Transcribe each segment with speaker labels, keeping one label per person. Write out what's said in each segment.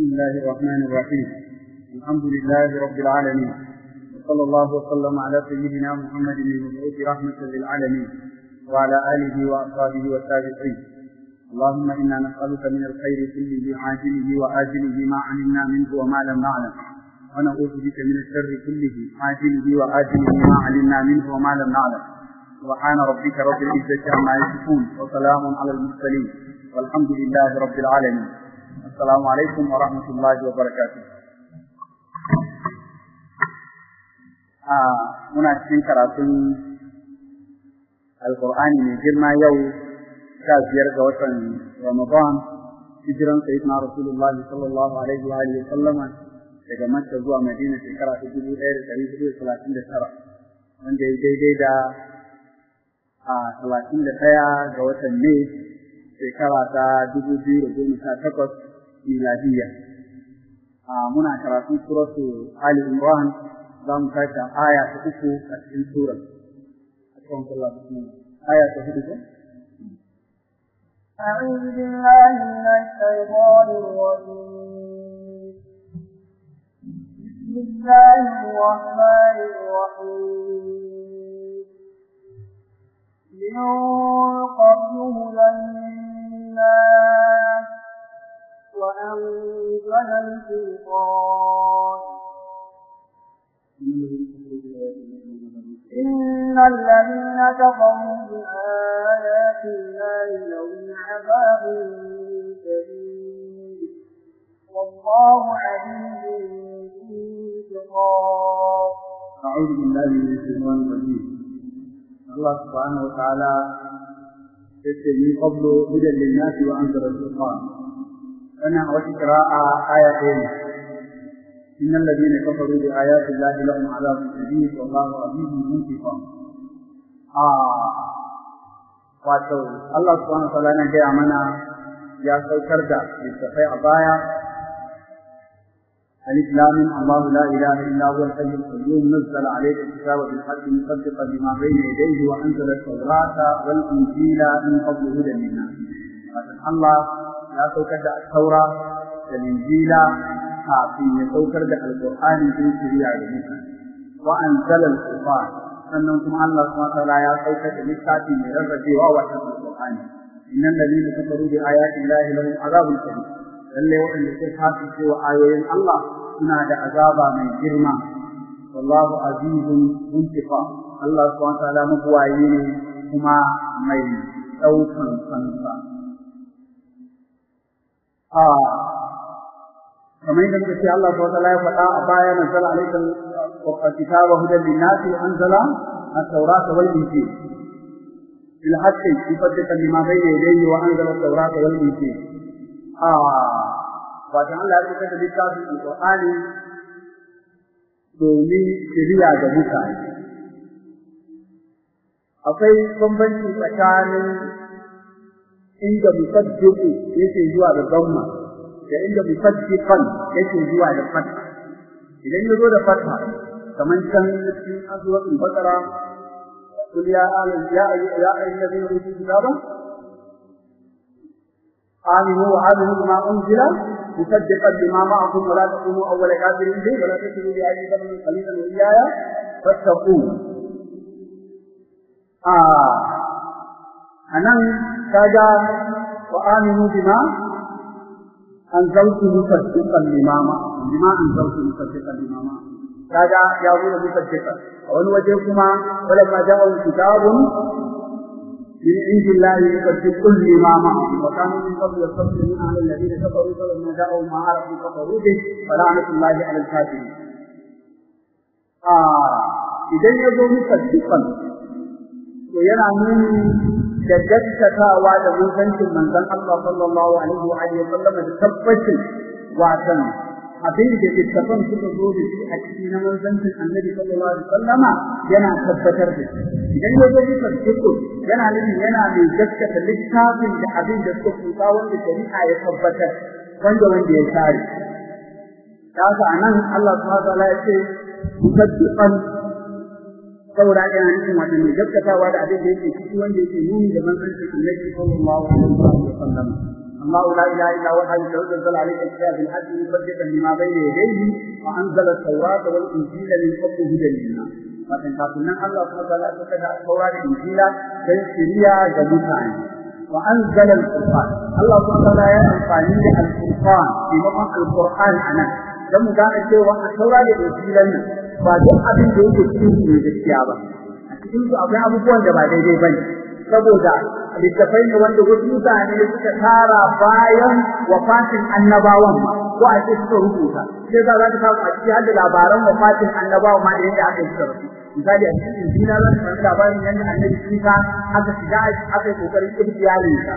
Speaker 1: بسم الله الرحمن الرحيم. الحمد لله رب العالمين. وصلى الله وسلم على سيدنا محمد المبعوث رحمة للعالمين وعلى آله وأصحابه والتابعين. اللهم إنا نسألك من الخير كله عاجله وآجله ما علمنا منه وما لم نعلم. ونعوذ بك من الشر كله عاجله وآجله ما علمنا منه وما لم نعلم. سبحان ربك رب العزة عما يصفون وسلام على المرسلين. والحمد لله رب العالمين. السلام عليكم ورحمة الله وبركاته muna cikin karatun alkur'ani mai girma yau sha biyar ga watan ramadan hijiran sayyidina rasulullah sallallahu alaihi wa alihi sallama daga makka zuwa madina shekara ta dubu ɗaya da ɗari hudu da talatin da tara wanda ya daidai da a talatin da ɗaya ga watan mai shekara ta dubu biyu da goma sha takwas ميلادية. آه، منع كراتي سورة آل عمران. ضم كاتا آية تقفو كاتين سورة. أتكلم الله بسم الله آية تقفو
Speaker 2: أعوذ بالله من الشيطان الرجيم. بسم الله الرحمن الرحيم. لنقبله للناس. وأنزل الفرقان. إن الذين كفروا بآيات الله لهم عذاب شديد. والله عليم بالانتقام.
Speaker 1: أعوذ بالله من الشيطان الرجيم. الله سبحانه وتعالى يقول من قبل هدى للناس وأنزل الفرقان. wannan a wata qira'a aya ɗaya ne innal ladina kafaru bi ayati llahi lahum azabun shadid wallahu azizun muntiqam a wato Allah subhanahu wa ta'ala ne ya mana ya saukar da littafai a baya الإسلام الله لا إله إلا هو الحي القيوم نزل عليك الكتاب بالحق مصدقا لما بين يديه وأنزل التوراة والإنجيل من قبل هدى للناس الله ya saukar da at-taura da injila kafin ya saukar da alƙur'ani don shirya da mutane wa anzala al-qur'an sannan kuma Allah subhanahu wa ta'ala ya saukar da littafi mai rarrabewa wa alƙur'ani innal ladina kafaru bi ayati llahi lahum azabun shadid. Lalle waɗanda suka kafirce wa ayoyin Allah suna da azaba mai girma. Wallahu azizun intiqa Allah subhanahu wa ta'ala mabuwayi ne kuma mai ɗaukan fansa kamar yadda muka Allah ta'ala ya faɗa a baya nazala alayka kitaba hudan lin-nasi haqqi musaddiqan lima bayna yadayhi wa anzala at-taurata wal injil ah. Wato Allah ya fitar da littafin Al-Qur'ani domin shiriya ga mutane. Akwai bambanci tsakanin inda musaddiqu yake zuwa da zamma da inda musaddiqan yake zuwa da fatha idan ya zo da fatha kaman can cikin azwatul baqara qul ya ayyuha ya ya ayyuhallazina utul kitaba aminu wa aminu bima unzila musaddiqan lima ma'akum wa la takunu awwala kafirin bi wa la takunu bi ayyi أنن تجا وآمنوا بما أنزلت مصدقا لما لماما. بما أنزلت مصدقا لماما؟ تجا يا أبونا مصدقا أول وجهكما ولما جاءوا كتاب من عند الله يصدق لماما. وكانوا من قبل الصدق من أهل الذين كفروا فلما جاءوا ما عرفوا كفروا به فلعنة الله على الكافرين. آه إذا يجوا مصدقا وينعمون da gaskatawa da mutuncin manzon Allah sallallahu alaihi wa alihi sallam da tabbacin watan abin da littafan suka zo da shi a cikin na manzancin annabi sallallahu alaihi wasallama yana tabbatar da shi. Idan ya zo bisa cikin yana nufin yana mai gaskata littafin da abin da suka kusa wanda shari'a ya tabbatar wanda wanda ya share kaga a nan Allah subhanahu wa ta'ala ya ce musaddiqan saboda haka yana nufin wato mai gaskatawa da abin da yake ciki wanda yake nuni da manzancin annabi sallallahu alaihi wa sallam الله لا اله الا هو الحي القيوم انزل عليك الكتاب بالحق مصدقا لما بين يديه وانزل التوراه والانجيل من قبل هدى للناس Watan kafin nan Allah kuma ta lafi kada saura da injila don shiriya ga mutane. Wa anzala al-Qur'an. Allah kuma ta ya amfani da al-Qur'an maimakon al-Qur'an anan. Dan mu gane cewa a saura da injilan nan ba duk abin da yake cikin su ne gaskiya ba. A cikin su akwai abubuwan da ba daidai ba ne. Saboda littafai ne wanda wasu mutane suka tara bayan wafatin annabawan ko a ce suka rubuta. Sai za ta samu a cikin hadda labaran wafatin annabawan ma da yadda aka yi suka misali a cikin injila zan samu labarin yadda annabi Isa aka shiga aka yi ƙoƙarin ibtiyalin sa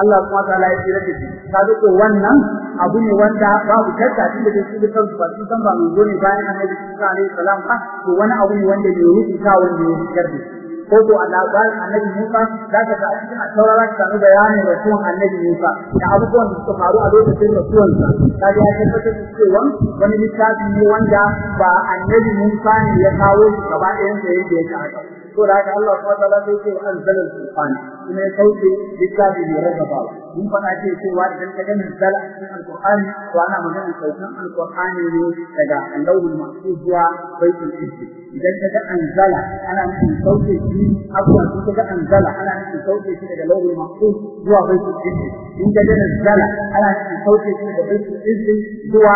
Speaker 1: Allah kuma ta ya tsira da shi. Kaga ko wannan abu ne wanda babu shakka tun da su da kansu ba su san ba mun ne bayan annabi Isa alaihi salam ba to wani abu ne wanda ne rubuta wanda ya da ko ko Allah bayan annabi Musa za ka ga a cikin ka samu bayanin rasuwan annabi Musa da abubuwan da suka faru a lokacin rasuwansa. Kaga ya tabbatar cewa wani littafi ne wanda ba annabi Musa ne ya kawo shi gaba ɗayan sa yake haka. To da haka Allah subhanahu wa ta'ala sai ce anzala al-Qur'an. Kuma ya sauke littafi ne rarraba. Mun faɗa ce cewa idan ka ga nazzala cikin al-Qur'ani to ana magana saukan al-Qur'ani ne daga Allahul Mahfuz zuwa Baitul Izz idan ka ga anzala ana nufin sauke shi abuwa sun ka ga anzala ana nufin sauke shi daga Allahul Mahfuz zuwa Baitul Izz in ka ga nazzala ana nufin sauke shi daga Baitul Izz zuwa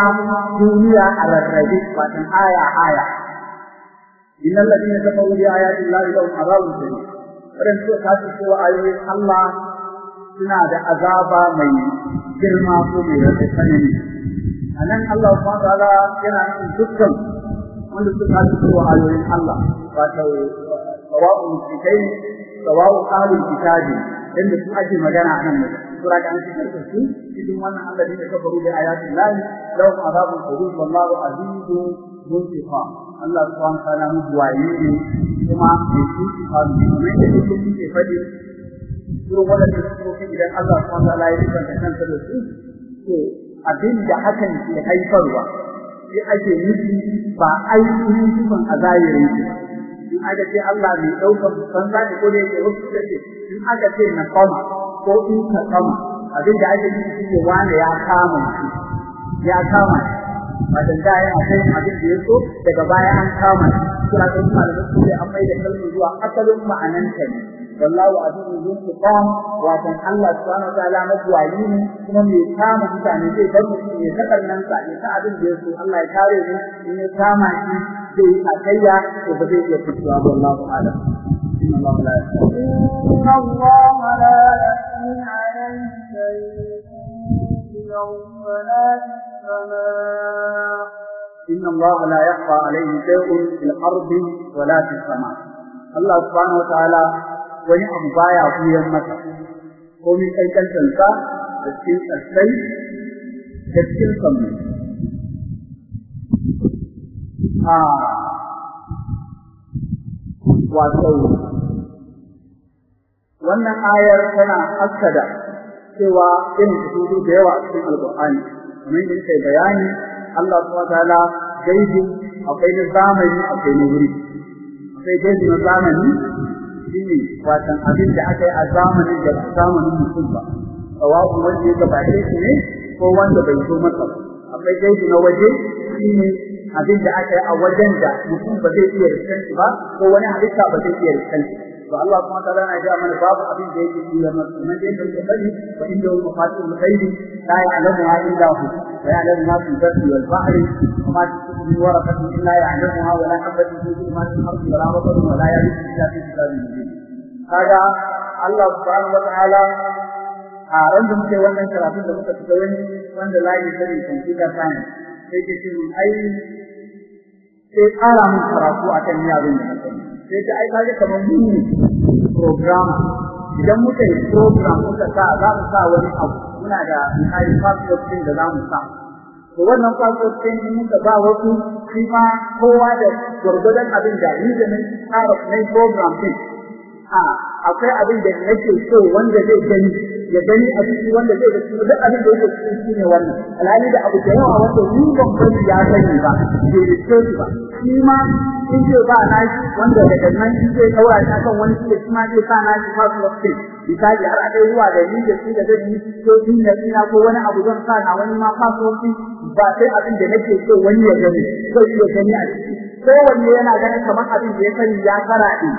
Speaker 1: duniya a rarrabe watan aya aya. إن الذين كفروا بآيات الله لهم عذاب شديد wadanda suka kasu cewa ayoyin Allah suna da azaba mai girma ko mai rasa tsanani a nan Allah subhanahu wa ta'ala yana nufin dukkan wanda suka kasu cewa ayoyin Allah wato sawa'u mushrikai sawa'u ahlul kitabi inda su ake magana a nan ne sura da an shigar da su cikin wannan Allah ne da kafaru da ayatin lahi lahum azabun shadid wallahu azizun muntiqa Allah subhanahu wa ta'ala mubuwayi ne kuma mai tuƙi a kuma da yake muke faɗi. Irin waɗanda suke idan Allah subhanahu wa ta'ala ya rikanta kansa da su to abin da hakan ke haifarwa sai ake nufi ba ainihin sifan a zahirin shi in aka ce Allah mai ɗaukar san zaki ko da yake wasu da ce in aka ce na kama ko in ka kama abin da ake nufi shi ne wani ya kama shi ya kama wajen da yana kai abin da ya so daga baya an kama shi suna kan malamin su an mai da kalmar zuwa asalin ma'ananta ne wallahu azizun zun tiqam watan Allah subhanahu wa ta'ala mabuwayi ne kuma mai kama mutane zai bar mutum ya ta nan sa ya ta abin da ya so Allah ya kare mu in ya kama shi zai yi akayya to ba zai iya fitowa ba wallahu a'lam inna Allah la
Speaker 2: إن الله لا يخفي عليه شيء في الأرض ولا في السماء
Speaker 1: إن الله لا يخفى عليه شيء في الأرض ولا في السماء. الله سبحانه وتعالى وني أبايا في يمك ومن أيك الجنسة تسكين السيء تسكين سمي آه. واتو وأنا آية سنة أكدا سوى إن حدود ديوة في القرآن. ومن ذلك بياني الله سبحانه وتعالى gaibi akwai na zamani akwai na wuri. Akwai gaibi na zamani shine watan abin da aka yi a zamanin da zamanin mutum ba. Sawa'u wanda ya gabace shi ne ko wanda bai zo masa akwai gaibi na waje shine abin da aka yi a wajen da mutum ba zai iya riskan shi ba ko wani halitta ba zai iya riskan shi to Allah kuma ta lana ga mana babu abin da yake yi kuma dai da bari fa inda hu mafatihul ghaibi la ya'lamuha illa hu wa ya'lamu ma fi dharri wal bahri wa ma tasqutu min waraqatin illa ya'lamuha wa la habatin fi dhulumati al-ardi wa la rabbin wa la ya'lamu illa fi kitabin mubin. Kaga Allah subhanahu wa ta'ala a ran muke wannan karatu da muka fita wani wanda layi sani computer science sai ke mun ai sai ƙara mun karatu akan yaron da sai ta ai kaje kamar mun program. Idan muka yi program muka sa za mu sa wani abu. Muna da misali password din da za mu sa. To wannan password din in muka ba wasu shi ma kowa da gwargwadon abin da ni da nan tsara program din. Akwai abin da nake so wanda zai gani ya gani a ciki wanda zai gani. Duk abin da yake cikin shi ne wannan. Alhali da abu da yawa wanda ni ban sani ya sani ba bai riƙe shi ba. Shi ma in ce ba na shi wanda daga nan shi zai daura ta kan wani shi shi ma zai sa na shi password din misali har a kai zuwa da ni da shi da zan yi ko din da ina ko wani abu zan sa na wani ma fasofi ba sai abin da nake so wani ya gani zai iya gani a ciki. Kowanne yana ganin kamar abin da ya sani ya karaɗe.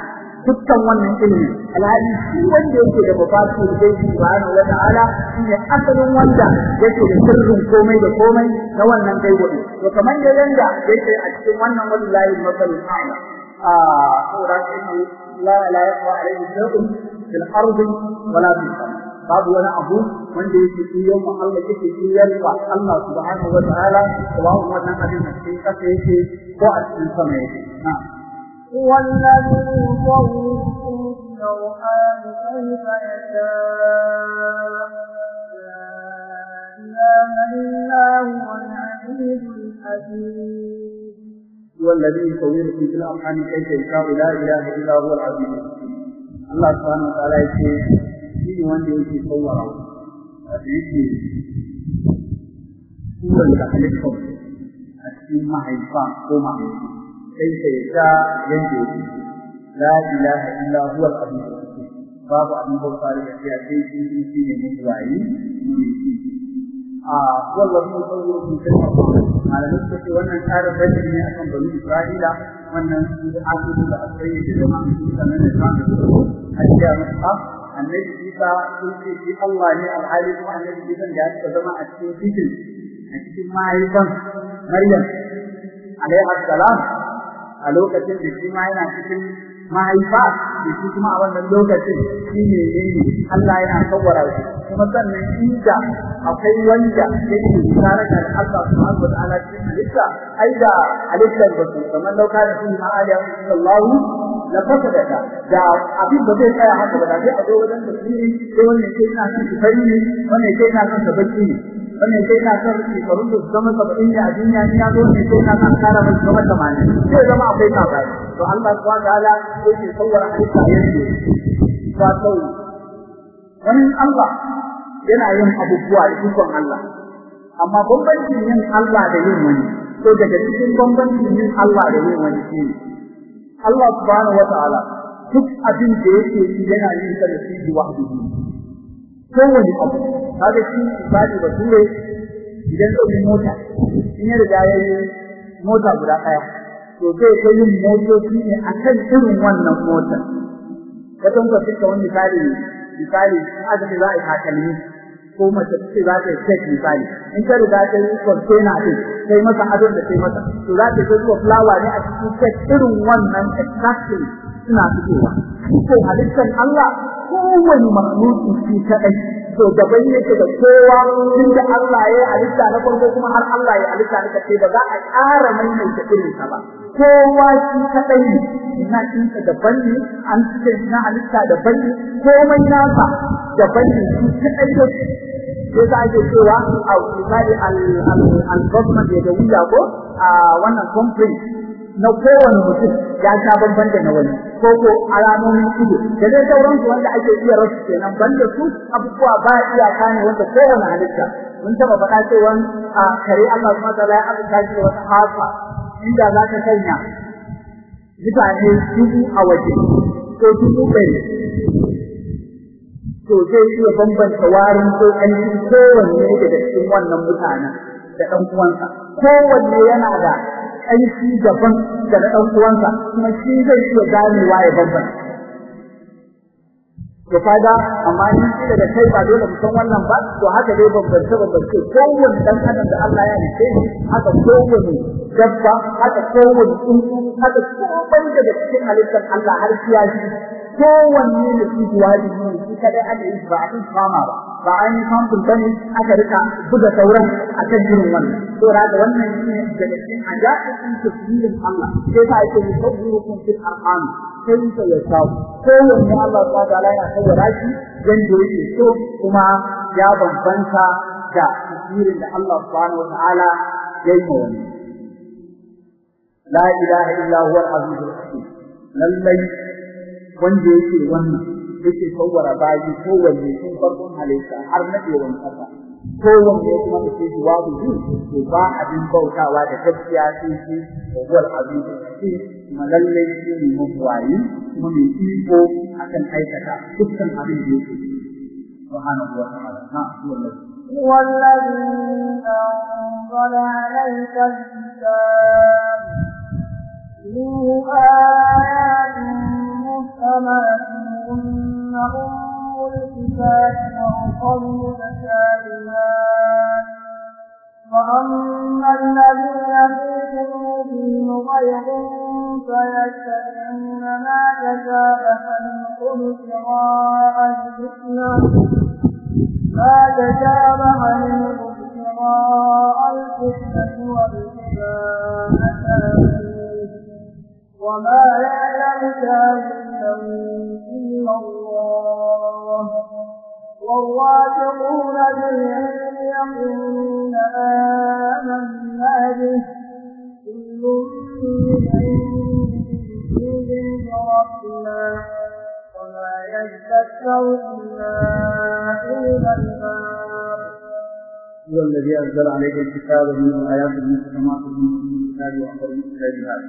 Speaker 1: Dukkan wannan ilimi. Alhali shi wanda yake da mafasi da zai subhanahu wa ta'ala shine asalin wanda yake da sirrin komai da komai na wannan gaibo din. To kamar da yanda yake a cikin wannan wallahi masalul a'la. A saboda inna la la yaqwa alayhi shay'un fil ardi wala fis babu wani abu wanda yake kiyon mu Allah yake kiyar wa Allah subhanahu wa ta'ala. Babu wannan cikin kasa yake ko a cikin sama yake. Na'am.
Speaker 2: هو الذي يصوركم في الأرحام كيف يشاء؟ لا إله إلا هو العزيز الحكيم
Speaker 1: هو الذي يصوركم في الأرحام كيف يشاء لا إله إلا هو العزيز الله سبحانه وتعالى يقول wanda yake tsawara wato yake turan da halittar a cikin mahaifa ko mahaifi sai ka yasa yanda yake la ilaha illa huwa al-hakim babu abin bauta da gaskiya sai shi shi shi ne ne shi a wallahi mun tsawo mun kai malamin suka ce wannan tsarin rajin ne akan bani isra'ila wannan su da asibi da asiri da jama'a su sanan da kan da a cikin masa a lokacin da shi ma yana cikin mahaifa da shi kuma a wannan lokacin shi ne ne Allah yana kawara shi. Kuma sannan inda akwai wanda yake tare da Allah subhanahu wa ta'ala cikin halitta ai da halittar ba su kamar lauka da sun ma aliya sallallahu la fasadata da abin da zai tsaya haka da sai a zo wajen tafsiri sai wannan sai ina son su fari ne wannan sai ina son sabaki ne. Wannan sai ina son shekarun da su zama saba'in ne a duniya ni ya zo ne sai ina son kara mai zama tamanin. Sai zama akwai kafai to Allah subhanahu wa ta'ala yake sauwara halitta yadda ba sau wani Allah yana yin abubuwa da ikon Allah. Amma bambancin yin Allah da yin wani to daga cikin bambancin yin Allah da yin wani shi Allah subhanahu wataala duk abin da yake yi yana yin sa da shi wahdihi. Kowane abu. Kaga shi ibadi ba ture idan ɗauki mota in ya riga ya yi mota guda ɗaya to zai ta yin motoci ne akan irin wannan wajen ka fita wani misali misali aka ce za a yi takalmi ko mace ce za ta yi misali in ka riga ta yi container din sai masa adon da sai masa. To za ta ta zuwa flower ne a cikin kek irin wannan exactly suna fitowa. Ko halittar Allah kowane makhluki shi kadai to gaban yake da kowa inda Allah ya halitta na farko kuma har Allah ya halitta na kace ba za a ƙara maimaita irin sa ba. Kowa shi kadai ne. Ina cinsa daban ne an cike na halitta daban ne komai nasa daban ne shi kadai ne. Sai za ake cewa a misali al-government da wuya ko a wannan company na kowane mutum ya sha bamban da na wani. Ko ko alamomin ido. Da dai sauran su wanda ake iya rasu kenan banda su abubuwa ba iyaka ne wanda kowane halitta. Mun taba faɗa cewa a kare Allah subhanahu wa ta'ala ya abuka shi wata hafa. Inda za ka sanya mutane dubu a waje ko dubu ɗari. To zai iya bambanta warin ko ƙarfin kowanne daga cikin wannan mutanen da ɗan uwansa. Kowanne yana da ƙarfi daban da na ɗan uwansa kuma shi zai iya ganewa ya bambanta. To kaga amma ni shi daga kai ba dole mu san wannan ba to haka dai bambance bambance kowanne dan adam da Allah ya nufe shi haka kowanne dabba haka kowanne tsuntsu haka kowanne daga cikin halittar Allah har kiyashi kowanne da shi duwadi ne shi kada aka yi ba a kan fama ba. Ba an yi kamfin ba ne aka riƙa buga sauran akan irin wannan. To da wannan shine daga cikin ajaibin tafsirin Allah. Sai ta ake yusabbirukum fil arham sai ta yasha kowanne Allah subhanahu wa ta'ala yana saurara shi yanda yake so kuma ya bambanta da tafsirin da Allah subhanahu wa ta'ala ya yi wani la ilaha illa huwa al-azizul hakim. Lallai wanda yake wannan yake kawara bayi kowanne sun farkon halitta har nadewan kasa kowanne kuma da ke jawabu shi to ba abin bautawa da gaskiya sai shi da wal aziz shi kuma lallai shi ne mabuwayi kuma mai iko akan aikata dukkan abin da yake wa ta'ala na wallahi
Speaker 2: هو الذي أنزل عليك الكتاب منه آيات محكمات هن أم الكتاب وأخر متشابهات وأما الذين في قلوبهم غيظ فيتبعون ما تشابه منه ابتغاء الفتنة ما تشابه منه ابتغاء الفتنة وابتغاء تأويله وما يعلم تأويله إلا الله والراسخون بالعلم يقولون آمنا به كل من عند ربنا وما يذكر إلا أولو الألباب
Speaker 1: هو الذي أنزل عليك الكتاب من آيات محكمات من الكتاب وأخر متشابهات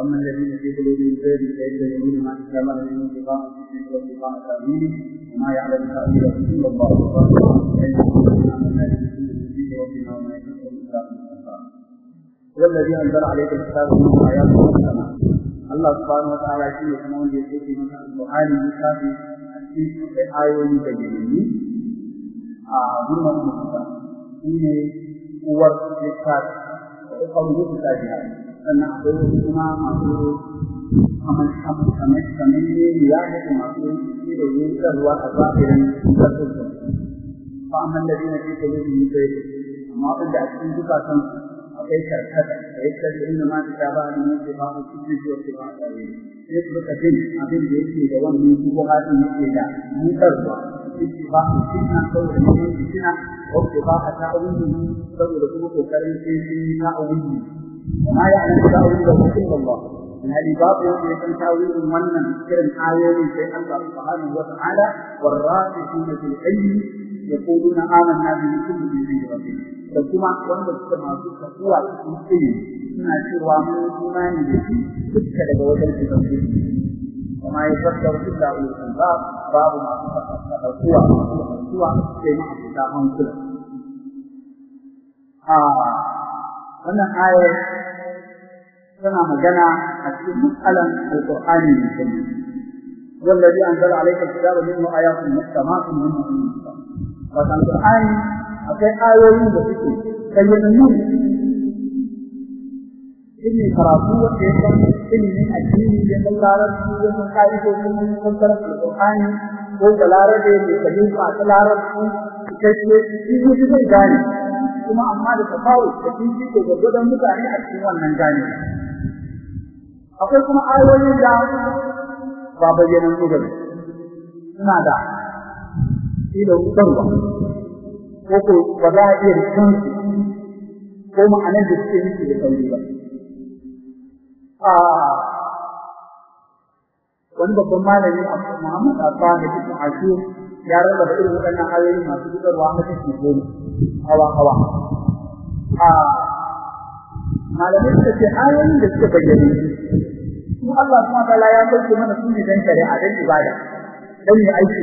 Speaker 1: أما الذين في قلوبهم زيد فإذا يؤمنون ما لهم عليهم في الشرك وانتقاء تأويله وما يعلم تأويله إلا الله هو الذي أنزل عليك الكتاب من آيات السماء. الله سبحانه وتعالى في يسمون ليكتب من القرآن الكافي في آية مبينة آه ظلمة مكتبة إن قوة الكتاب وقوة الكتاب sannan akwai wasu kuma masu kamar kamar kamar kamar ne ya haka masu shi da yusarwa a zafirin kasarsa ba amma da dina ce ta yi sai amma wanda a cikin zukatan akwai karkata da ya ƙarfi inda ma ta ba da ne ba ku cikin jiwa ke ba da ne sai su ka jin abin da yake da wannan ko hadin yake da yusarwa ba a cikin saboda ne cikin ko ba a ta'awuni saboda kuma ƙoƙarin sai sun yi ta'awuni وما يعلم تأويله إلا الله من هذه باب يكون تأويل من كرم آيات في الله سبحانه وتعالى والراسخون في العلم يقولون آمنا به كل من عند ربنا فكما wanda suka masu tafiya cikin ilimi suna cewa mun imani da shi duka daga wajen ubangiji وما يذكر إلا أولو الألباب باب ما تقوى تقوى كما أفتاهم كله wannan ayar tana magana a cikin matsalan alƙur'ani mai sani wallazi anzala alayka kitaba minhu ayatun muhkamatun min kitab wa alƙur'ani akwai ayoyin da suke bayyanannu ilmin karatu wanda ya san addini ya san larabci ya san ka'idodin fassarar alƙur'ani ko da larabe mai fahimta ta larabci cikakke shi ne zai gane. Kuma amma da tafawu da kinci ko gwargwadon mutane a cikin wannan gane akwai kuma ayoyin da ba bayyanan su gaba suna da ilo rubarwa ko ko ba za a iya rikin ko ma'anar da suke nufi da sauri ba. Wani babban malami Muhammad Abba da Ibn Ashur ya rarraba irin waɗannan ayoyi masu fitarwa na kashi goma. Hawa hawa. A malamai suka ce ayoyin da suka bayyana su Allah kuma ta'ala ya sauke mana su ne dan shari'a dan ibada dan yi aiki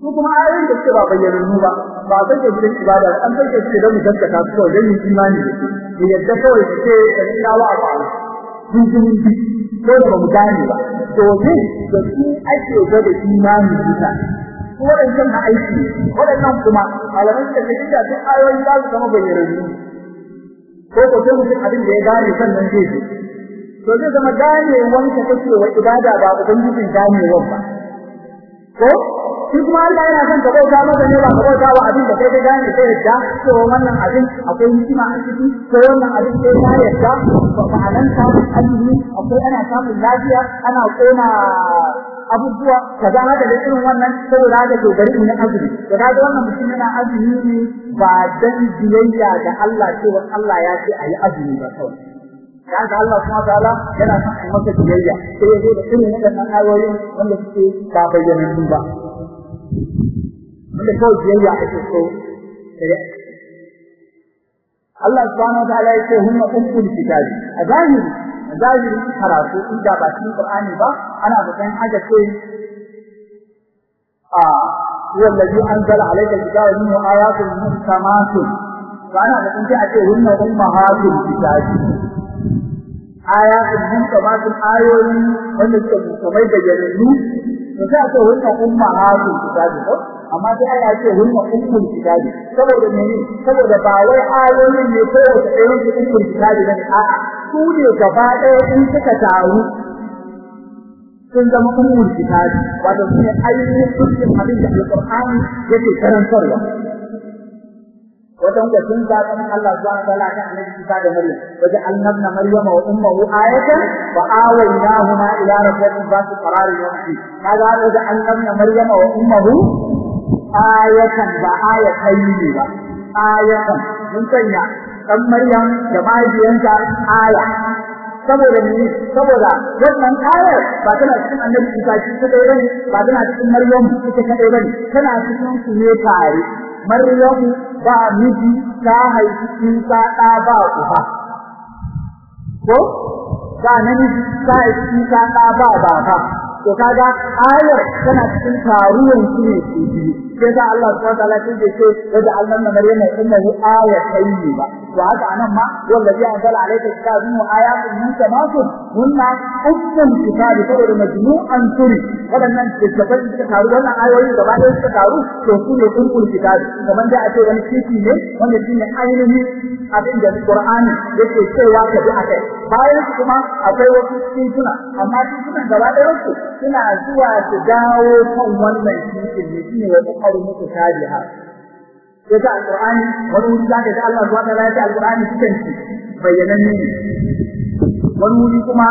Speaker 1: su kuma ayoyin da suka ba bayyana ba ba zai da gidan ibada an sai da su da mu gaskata su kawai dan imani da su. Ne yadda kawai su ce da wa a ba'a sun ji ko da ba mu gane ba. Domin da su ake gwada imani bisa waɗancan na aiki waɗannan kuma malamai suka ce da duk ayoyi za su zama bayyanannu. Ko ko sai mutum abin da ya gane sannan zai ji to zai zama gane wanka kake wa ibada ba ubangijin ganewan ba. Ko? Shi kuma Allah yana son ka bauta masa ne ba ka bauta wa abin da kai ka gane sai yadda to wannan abin akwai hikima a ciki ko wannan abin sai ka yadda ba ma'anan samun azumi akwai ana samun lafiya ana kona abubuwa kaza haka da irin wannan saboda haka to bari in yi azumi. To kaga wannan mutum yana azumi ne ba dan biyayya da Allah cewa Allah ya ce ayi azumi ba kawai. Kaga Allah subhanahu wataala yana son a maka biyayya. Sai ya zo da irin waɗannan ayoyin wanda suke ba bayyana ba. Wanda kawai biyayya ake so Allah subhanahu wataala ya ce hunna ummul kitabi a zahiri zahirin karatu inda ba cikin Qur'ani ba ana bukan aka ce a huwa alladhi anzala alayka al-kitaba minhu ayatun muhkamatun to ana da kun a ce hunna ummahatul kitabi ayatun muhkamatun ayoyi wanda suke mukamai da jarannu to sai ce hunna ummahatul kitabi ko amma sai Allah ya ce hunna ummul kitabi. Saboda mene saboda ba wai ayoyin ne ko ɗayan su ummul kitabi ne a'a. Su ne gaba ɗaya in suka taru sun zama ummul kitabi. Wato ne ainihin dukkan abin da alqur'ani yake karantarwa. Wajen da zaɓa nan Allah subhanahu wa ta'ala kan annabi Isa da Maryam. Wajen annabna Maryama wa ummuhu ayatan wa awaynahuma ila rabbil basi qararin yawmi kaga wajen annabna Maryama wa ummuhu ayatan ba ayatai ba. Ayatan. Mun sanya Maryam da mahaifiyanta aya. Saboda ne saboda wannan ayar ba tana cikin annabi Isa shi kadai ba ne ba tana cikin Maryam ita kadai ba ne tana cikin su ne tare. Maryam ba miji ta haifi Isa da ba uba. Ko? Ba namiji ta haifi Isa da ba baba. To kaga ayar tana cikin taruwan su ne su biyu. Sai da Allah subhanahu wa ta'ala sai ce da Allah na Maryam innahu ayatayn ba. وهذا عن ما والذي أنزل عليك الكتاب منه آيات منك ما كن قلنا أكثر كتاب فرد مجموع أن تري فلن ننسى الكتاب قلنا آيوي دبعنا الكتاب. توصل لكم كل كتاب فمن جاء شيئا نسيتي من من يجين عينه أبين جاء القرآن يكي سوى كبيعك بايل كما أبين وكتين كنا أما كنا دبعنا رسو كنا أزوى تجاو كم من من يجين وكتاب sai ta alqur'ani wani wuri zaka ga Allah subhanahu wa ta'ala ya alqur'ani cikin shi bayyananne ne. Wani wuri kuma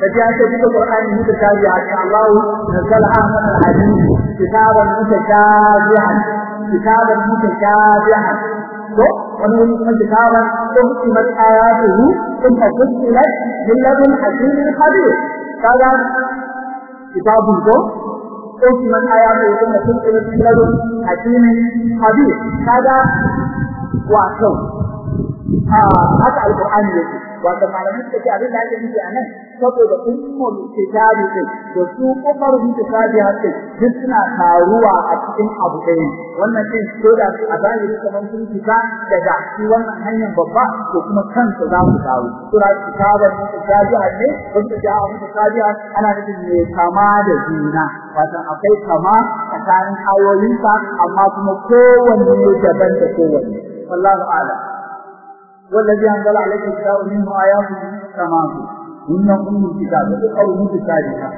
Speaker 1: da ya ce duka qur'ani muka tabiha ta Allah nazzala ahsan al-hadith kitaban mutashabihan kitaban mutashabihan to wani wuri kuma kitaban tuhkimat ayatuhu thumma fussilat min ladun hakimin khabir. Kaga kitabun ko? ɗauki man aya mai kuma sun tsere cikin lado a cikin hadis kaga a haka alƙur'ani yake wato malamin suka ce abin da ake nufi a nan saboda ummul kitabi da su bin kitabi hakke duk suna taruwa a cikin abu ɗaya. Wannan din ko da a zahiri kamar sun fita daga shi wannan hanyar babba ko kuma kansu za su taru. Sura kitaban kitabi ne wanda ja a kitabi ana nufin ne kama da juna. Wato akwai kama tsakanin ayoyinsa amma kuma kowanne daban da kowanne. Wallahu a'lam. والذي أنزل عليك الكتاب منه آيات السماوات إن أم الكتاب قول متشابهة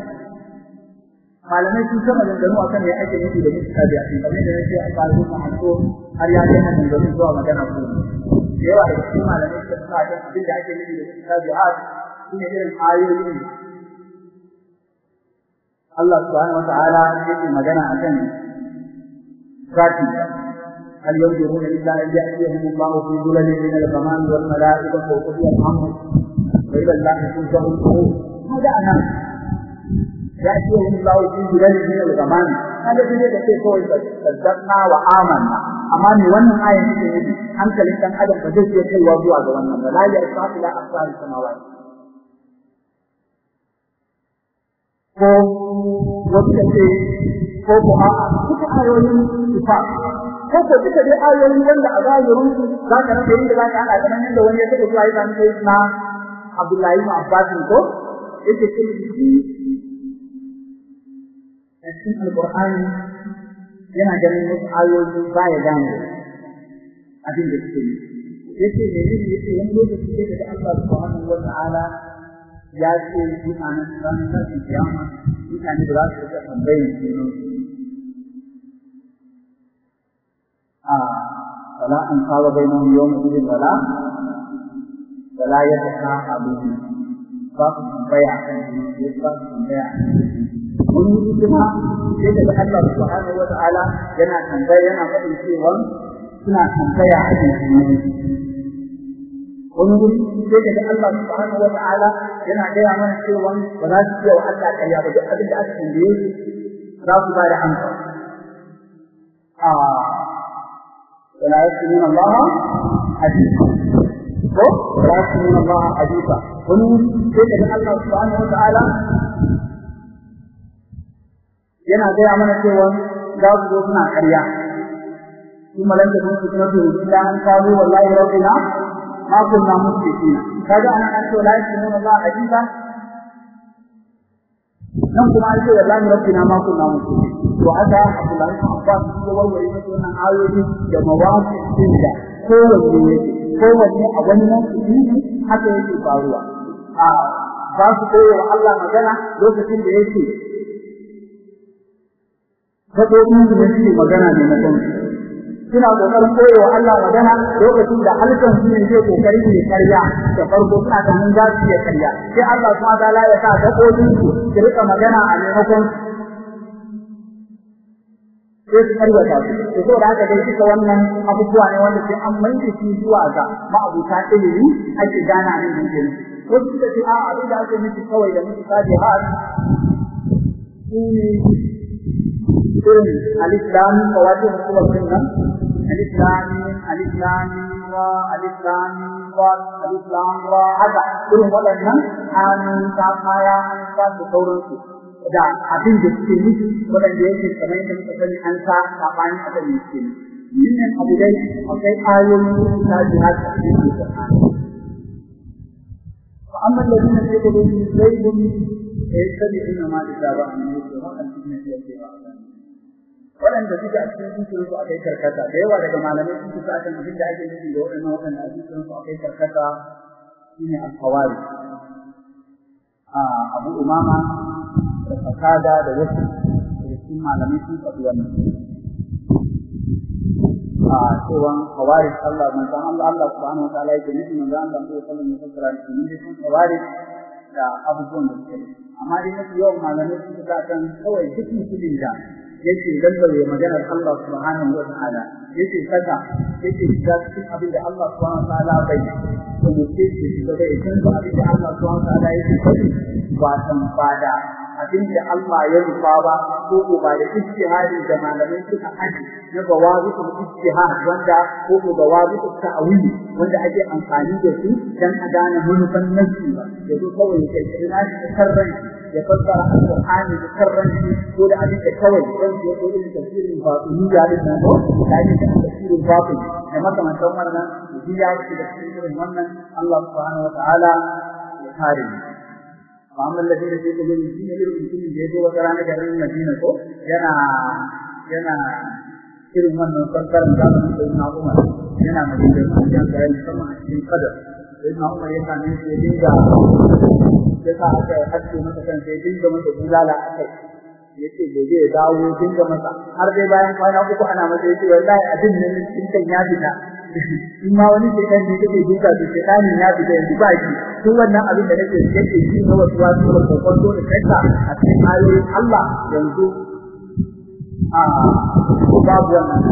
Speaker 1: قال ما يكون سبب أن تنوع كم يأتي من كتاب متشابهة فمن لم يأتي أن قالوا محصور هل يأتي أن من ذلك الله مكان أقول لم يستطيع أن تبدأ أن تبدأ أن تبدأ أن تبدأ الله سبحانه وتعالى يأتي مدنة أجنة ذاتي هل ينظرون إلا أن يأتيهم الله في ظلل من الغمام والملائكة وقضي الأمر. وإلى الله ترجع الأمور. هذا أنا؟ يأتيهم الله في ظلل من الغمام. هذا ذلك كيف صدقنا wannan ayan take nufi hankalin dan adam ba zai iya kaiwa zuwa ga wannan ba la yarfa ila asrar samawati ko wata ce ko kuma duka ayoyin sifa ko ko duka dai ayoyi wanda a zahirin su za ka rage inda za ka haɗa ganin yadda wani ya taɓa zuwa ya sai na Abdullahi ibn Abbas ko? Yake shi a cikin Alƙur'ani yana ganin wasu ayoyi ba ya gane abin da suke yi. Ne ne ya ce wani lokaci sai da Allah subhanahu wa ta'ala ya ce mutanen ranar tashin kiyama mutane da za su riƙa tambayin فلا إنقاذ بينهم يوم الدين ولا فلا يتحاحبون فقط بيع. عن الله سبحانه وتعالى جنا تنبيه أنا قد يصيرهم سنا تنبيه عن الله سبحانه وتعالى جنا جاء من الشيوان ولا تجيء وحتى كي يرجع أبدا أكثر من دين. رافض بارحمه آه. Wala yasmuna Allah hadith ko yaktumuna Allah haditha wani sai da Allah subhanahu wa ta'ala yana gaya mana cewa za su zo suna ƙarya kuma lan da sun su kuma su da an kawo wallahi rabbina ma kunna mushrikina kaga an an ce yaktumuna Allah haditha nan kuma an ce wallahi rabbina ma kunna mushrikina to haka Abdullahi bin Abbas ya warware masa wannan ayoyi da mawaqi din da kowanne yake a wani nan haka yake faruwa. A za su koyo wa Allah magana lokacin da yake gaɓoɓin da suke magana ne na kan suna ƙoƙarin koyo wa Allah magana lokacin da halkan su ne zai ƙoƙari ne karya da farko suna ganin za su iya karya sai Allah kuma ta ya sa gaɓoɓin su su riƙa magana a maimakon sai su karyata su. To so da haka dai duka wannan abubuwa ne wanda sai an mai shi zuwa ga ma'abuta ilimi ake gana ne da ilimi wasu suka ce a abin da ake nufi kawai da mutu sabi har su irin al-islam kawai kuma nan. Al-islam al-islam wa al-islam wa al-islam wa haka irin waɗannan hannun ta kaya an da sauransu. Da abin da suke nufi waɗanda yake kamar yadda muka sani an sa saɓani a kan yake yin nan abu dai akwai ayoyi ta jihar da suke Qur'ani fa amma alladhina fi qulubihim zaygun yattabi'una ma tashabaha min ibtigha'a al-fitnati wal waɗanda suke a cikin zuciyar su akai karkata. Da yawa daga malamai sun fita akan abin da ake nufi da waɗannan waɗanda a zuciyar su akai karkata shine al-khawari Abu Umama da fasada da wasu da cikin malamai sun faɗi wannan. A cewa hawaris Allah manzon Allah Allah subhanahu wa ta'ala yake nufi manzon Allah sallallahu alaihi wasallam ya ne sun hawaris da abubuwan da suke. Amma dai mafi yawan malamai sun fita kan kawai duk mutumin da yake lallaye maganar Allah subhanahu wa ta'ala yake saka yake shiga cikin abin da Allah subhanahu wa ta'ala bai kuma ce shi da bai san abin da Allah subhanahu wa ta'ala yake faɗi. Ba san ba da abin da Allah ya rufa ba ko ko ba da ijtihadi da malamai suka haji na bawabitul ijtihad wanda ko ko bawabitul ta'wili wanda ake amfani da su dan a gane manufan nasi ba. Yanzu kawai kai kira shi karran ya fassara alqur'ani da karran ko da abin da kawai dan ya ko da tafsirin batiniya ɗin nan ko da da tafsirin batin da makamantan wannan shi ya ci da cikin wannan Allah subhanahu wa ta'ala ya kare mu. Amma alladina fi qulubihim irin mutumin da ya je wata rana garin Madina ko yana yana irin wannan farkar da yi na Umar yana Madina da ya yin sama cikin kadar sai na Umar yana ne sai dinga ya sa aka hakki masa kan sai dinga masa bulala akai ya ce gobe ya dawo dinga masa. Har dai bayan kwana uku ana masa ya ce wallahi abin cikin kan ya in ma wani ke kan kake duka to shedani ya yanzu ba shi. Duk wannan abin da nake yake shi ne wasu wasu da kanka a cikin ayoyin Allah yanzu. A babu wannan.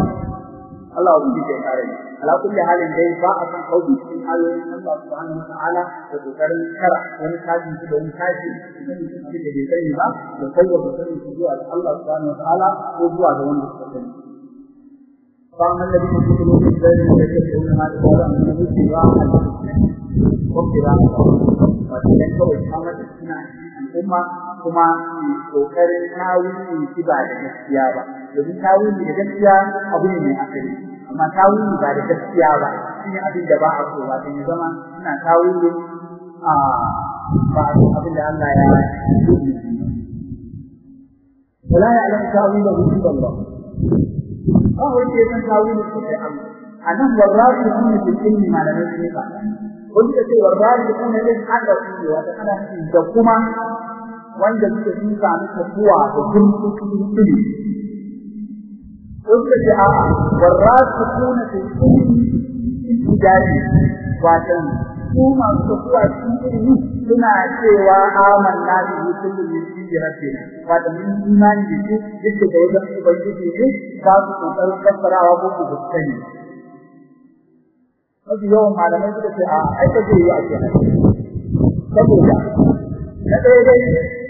Speaker 1: Allah ya ji kai kare ala kulli halin dai ba a san kauci cikin ayoyin Allah subhanahu wa ta'ala da kokarin kara wani kaji da wani kaji idan mutum abin da bai sani ba da kawai da sani zuwa Allah subhanahu wa ta'ala ko zuwa ga wanda suka sani فأما الذين في قلوبهم زيغ يتبعون ما تشابه منه ابتغاء وابتغاء وتلك وإقامة السنة الأمة كما kokarin tawili shi ba da gaskiya ba domin tawili da gaskiya abu ne mai asali amma tawili ba da gaskiya ba. Shine abin da ba a so ba dan zama ina tawili a ba abin da Allah ya yi. Wala ya alam tawila hu Allah ba wanda ya san tawili ko sai Allah. Anan warrafi hunne bil ilmi malamin ne ba wanda sai warrafi hunne din shi wa wata kana shi da kuma wanda suke yi sami tabuwa da gurbi ilmi wanda ce a warrasu kuma da ilmi intijari watan su masu tafiya cikin ilmi suna cewa amanna bi kullu min inda rabbina wato mun imani da shi duk da wajen ubangiji ne ba su ƙoƙarin fassarawa ko ku sani Wasu yawan malamai suka ce a aika zai yi a kenan. Saboda na ɗaya dai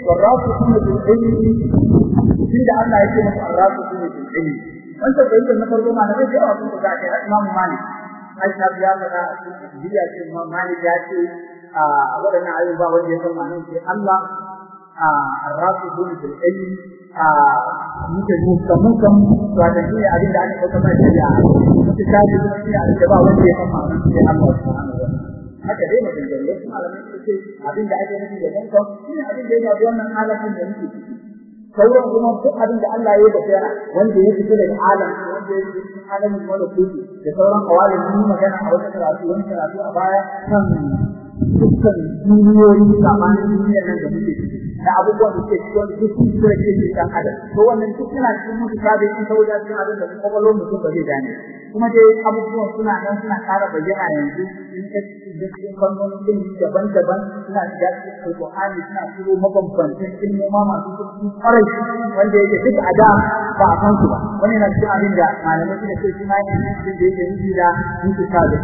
Speaker 1: warrasu kuma bil ilmi inda Allah ya ce masa warrasu kuma bil ilmi. Wancan da yake na farko malamai da yawa sun ga ce Imam Malik. Ashab ya faɗa a cikin biya ce Malik ya ce a waɗannan ayoyi ba wanda ya san ma'anar sai Allah a arrafidun fil ilmi a muke muka muka to da shi abin da aka ɗauka mai shari'a muke kaji da shi abin da ba wanda ya san ma'anar sai Allah haka dai mutum da wasu malamai ce abin da ake nufi da yankan shi ne abin da ya shafi wannan halin da muke sauran kuma duk abin da Allah ya yi da tsara wanda ya fito daga alam wanda ya fito cikin alamin wanda kuke da sauran kawalin mun magana a wata karatu wani karatu a baya kan dukkan duniyoyi tsamanin duniyar nan da muke ciki. Da abubuwan da ke cikin duk sun da ke cikin dan adam. To wannan duk yana cikin mutu kabe in ta wajen cikin abin da kwakwalwar mutum ba zai gane. Kuma dai abubuwan suna nan suna ƙara bayyana yanzu in ka cikin fannonin ilimi daban-daban suna shiga cikin alƙur'ani suna turo mabambantan ilmoma masu kuɗi ƙwarai wanda yake duk a da ba a san su ba. Wani yana cikin abin da malamai suka ce shi ma yana cikin da yake nufi da mutu kabe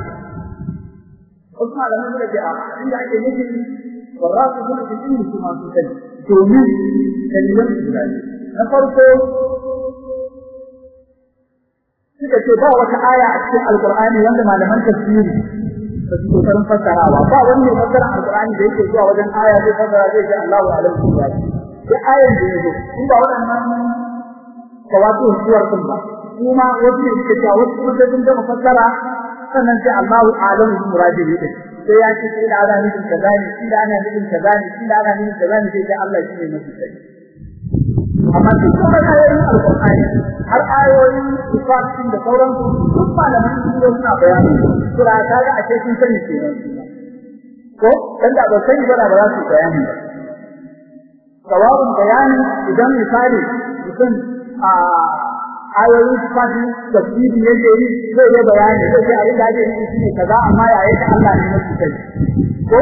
Speaker 1: wasu malamai suka ce a inda ake nufin suna cikin su masu sani domin su guda na farko suka ce ba wata aya a cikin alkur'ani wanda malaman tafsiri ba su ƙoƙarin fassarawa ba wani mai fassara alkur'ani da yake zuwa wajen aya zai fassara zai ce Allahu alaihi wa sallam sai ayan da ya zo in ba waɗannan kawatu suwar kun ba kuma wasu ne sannan sai Allahu bi muradihi din. Sai ya ce ila ana nufin kaza ne ila ana nufin ana nufin sai Allah shi ne mafi sani. Amma duk alƙur'ani har ayoyin sifatin da sauran su duk malaman su da suna bayani sun sani kenan ko? Dan da ba sani ba da ba za su bayani ba. Idan misali mutum a ayoyin sifatin tafsiri yake yi zai yi bayani ce abin da ake shi ne kaza amma ya yi ta Allah ne mafi sani. Ko?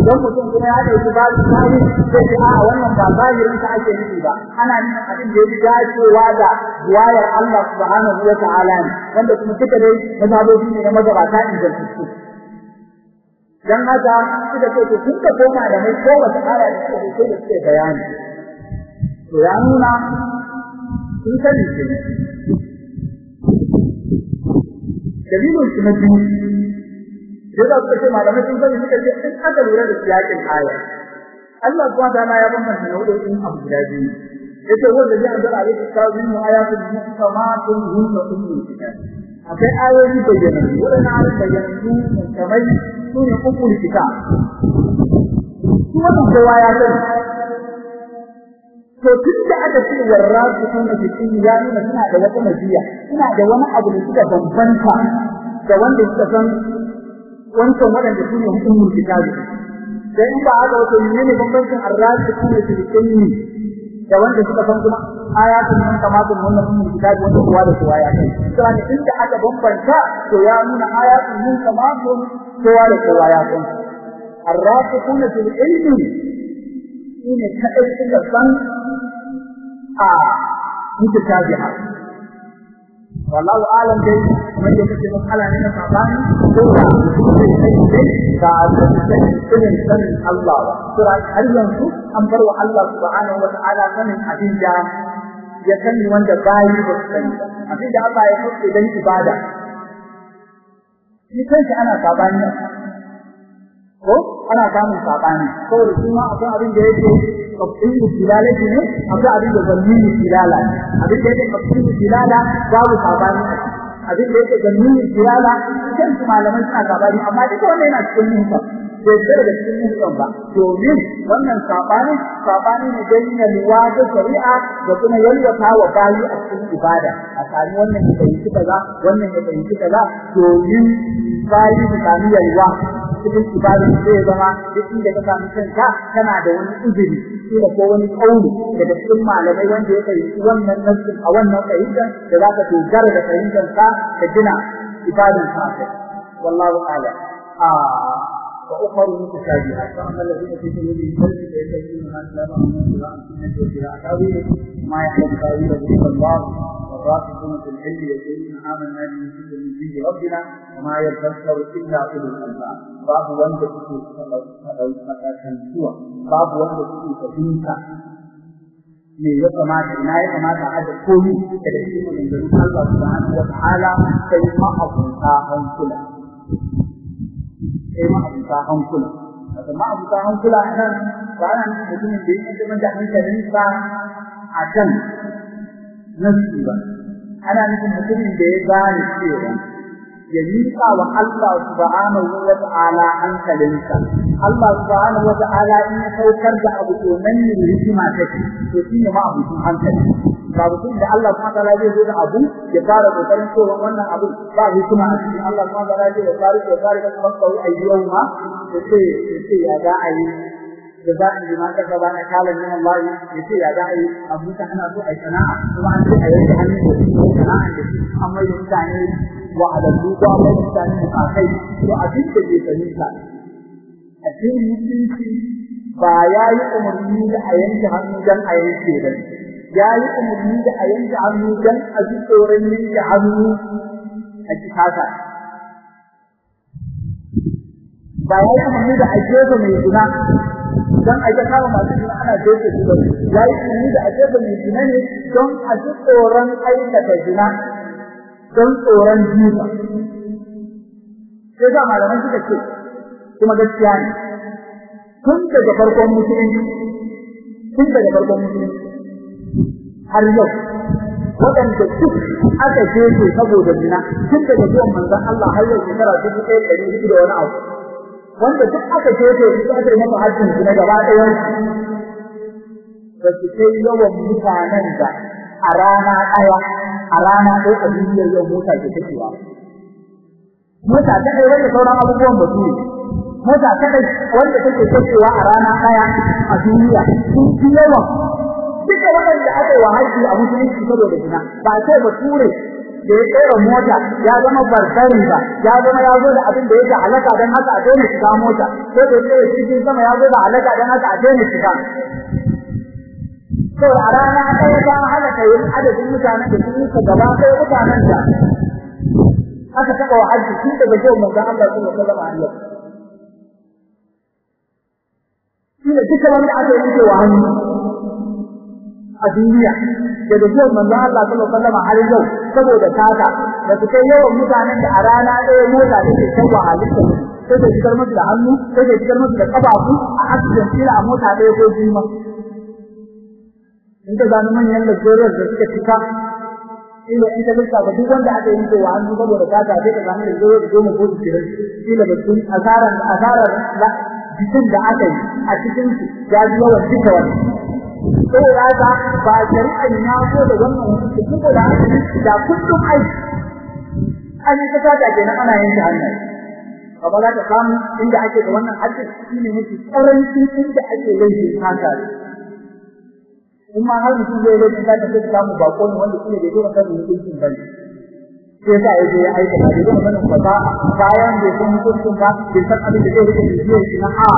Speaker 1: Idan mutum kuma ya ɗauki ba su sai ce a wannan ba zahirin ta ake nufi ba. Ana nufin abin da ya dacewa da wayar Allah subhanahu wa ta'ala ne wanda kuma duka dai mazhabobi ne na magabata ingantattu. Dan haka suka ce kun ka koma da mai ko wata aya da suka ce da suke bayani? To ya nuna sun sani dalilin su na biyu sai da suka ce malamai sun sani suka ce in aka lura da siyakin aya Allah subhanahu ta'ala ya bambanta nau'o'in abu guda biyu. Yace wanda ya anzala alayhi tawbin wa ayatul muhkamatun hunna ummul kitab. Akwai ayoyi bayyana wadannan ayoyi bayyana su kamar su ne ummul kitab. Su wannan kowa to tun da aka ce warra su kuma cikin ya nuna suna da wata majiya suna da wani abu da suka bambanta da wanda suka san wancan waɗanda su ne hukumul kitabi sai in ba haka wato menene bambancin arrasu kuma cikin da wanda suka san kuma ayatun nan kamatun wannan wanda kowa da kowa ya ne inda aka bambanta to ya nuna ayatun nan kowa da kowa ya kai arrasu kuma cikin ilmi shine kadai suka san a mutabi'a wallahu alam dai kamar da kake matsala ne na saɓani ko da da sanin sanin Allah to har yanzu an bar wa Allah subhanahu wa ta'ala sanin abin da ya sani wanda bayi da ana samun saɓani saboda shi ma akwai abin da yake tafsiru filalati ne akwai abin da zalmini filala abin da yake tafsiru filala babu saɓani abin da yake zalmini filala kan su malaman suna saɓani amma duka wannan yana cikin mutum bai tsere da cikin mutum ba. Domin wannan saɓani saɓani ne dan ya liwa da shari'a da kuma yalwata wa bayi a cikin ibada. A sami wannan ya fahimci kaza wannan ya fahimci kaza domin bayi su sami yalwa. cikin ibada zai zama duk inda ka samu kanka kana da wani uzuri kila ko wani kauli daga cikin malamai wanda ya fahimci wannan nassin a wannan fahimtar da za ka dogara da fahimtar ka ka gina ibadan ka kai wallahu a'lam a wa ukhra mutashabihat fa amma alladhina fi qulubihim zaygun yattabi'una ma sallama min qira'ati sunnati wa qira'ati tawil ma ya'lamu tawilahu illa Allah والراسخون في العلم يقولون آمنا به كل من عند ربنا وما يذكر إلا أولو الألباب babu wanda suke faɗaukakantuwa babu wanda suke fahimta me ya kamata ina ya kamata a da komi daga cikin maganganun Allah subhanahu wa ta'ala sai ma abuta hankula. Sai ma abuta hankula. Wato ma abuta hankula nan ba mutumin da ya zama da hankalinsa a kan nasu ba. Ana nufin mutumin da ya gane cewa ya miƙa wa Allah subhanahu wa ta'ala hankalinsa. Allah subhanahu wa ta'ala in ya saukar da abu to nan ne hikima take to shi ne ma abucin hankali. Ba mutum da Allah subhanahu wa ta'ala zai zo da abu ya fara ƙoƙarin cewa wannan abu ba hikima a cikin Allah subhanahu wa ta'ala zai fara ya fara kawai ya ce ya ce ya ga ayi da za a yi ma kasa ba na kalan min Allah ya ce ya ga ayi abu ta ana so a sana'a kuma an ce a yanke hannun da sana'a da shi an mai mutane wa'adallu ko Allah mutane mukakai to abin da ke fahimta a cikin mutunci ba ya yi umarni da a yanke hannu dan a yanke ba ya yi umarni da a yanke hannu dan a ji tsoron hannu a haka ba ya yi umarni da a jefa mai zina don a kama masu zina ana jefa su ba ya yi umarni da a jefa mai zina ne don a ji tsoron aikata zina don tsoron jifa. Sai ga malamai suka ce, kuma gaskiya ne, tun daga farkon musulunci, tun daga farkon musulunci, har yau, waɗanda duk aka jefe saboda zina, tun daga zuwan manzon Allah har yau shekara dubu ɗaya ɗari huɗu da wani abu. Wanda duk aka jefe su aka yi masa hajjin zina gaba ɗayan ba su kai yawan mutanen da a rana ɗaya a rana ɗaya a duniyar yau mota ke kashewa. Mota ta ɗaya wanda sauran abubuwan ba su Mota ta ɗaya wanda take kashewa a rana ɗaya a duniya sun fi yawan. Duka waɗanda aka yi wa haji a musulunci saboda gina ba ce ba ture da ya tsere mota ya zama barbari ba ya zama ya zo da abin da yake halaka don haka a daina shiga mota. Ko da ya cikin sama ya zo da halaka don haka a daina shiga. To a rana ɗaya ta halaka yin adadin mutanen da sun yi gaba ɗaya mutanen da aka taɓa wa hajji tun daga jiya manzon Allah sallallahu alaihi wasallam shi ne duka wanda aka yi wa hannu. A duniya. Daga jiya manzon Allah sallallahu alaihi wasallam har yau saboda tata da kai yawan mutanen da a rana ɗaya mota take tawa halitta sai ta shigar musu da hannu sai ta shigar musu da kafafu a accident kila a mota ɗaya ko biyu ma. In ka gano manyan lafiyar da suka cika ila in ka lissa ba duk wanda aka yi cewa an zuba da kata sai ka gano da zo da goma ko jirin ila ba sun asaran asarar jikin da aka yi a cikin su ya ji duka wani. Saboda haka ba shari'ar ya so da wannan wani saboda haka da kullum ai an ta kata kenan ana yanke hannaye. Baba za ta samu inda ake da wannan hajji shi ne mafi ƙarancin inda ake yanke kata in ma har mutum zai yi ta tafi samu bako ne wanda ne bai zo kan hukuncin ba ne. Sai yasa ya je ya aika da zo sanin ba bayan bai san hukuncin ba bai san abin da zai riƙe shi na a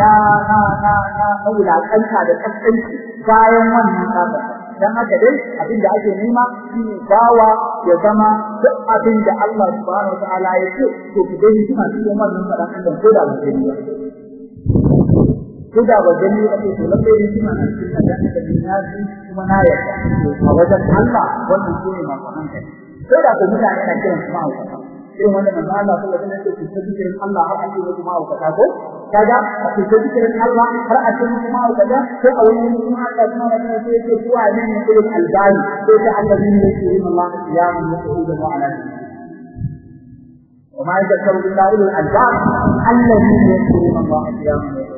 Speaker 1: na na na na na wulaƙanta da kaskanci bayan wannan sabon dan haka dai abin da ake nema shine bawa ya zama duk abin da Allah subhanahu wataala ya ce to ku dai hikima cikin wannan faɗan Allah ko da ba ba. Ko ba gani ba to lalle ne kuma na cikin da kuma na yarda. A wajen Allah wannan shi ne masu hankali. ko da ko mutane na kiran su ma'aikata irin wanda manzo Allah sallallahu alaihi wasallam ya ce zikirin Allah har ake musu ma'aikata ko kaga a ce zikirin Allah har ake musu ma'aikata ko a wani mutum Allah kuma wanda ya ce su a ne ilmin albani ko ta Allah ne yake yin Allah qiyamun wa qu'udan wa ala وما يذكر بالله إلا الألباب الذين يذكرون الله قياما وقعودا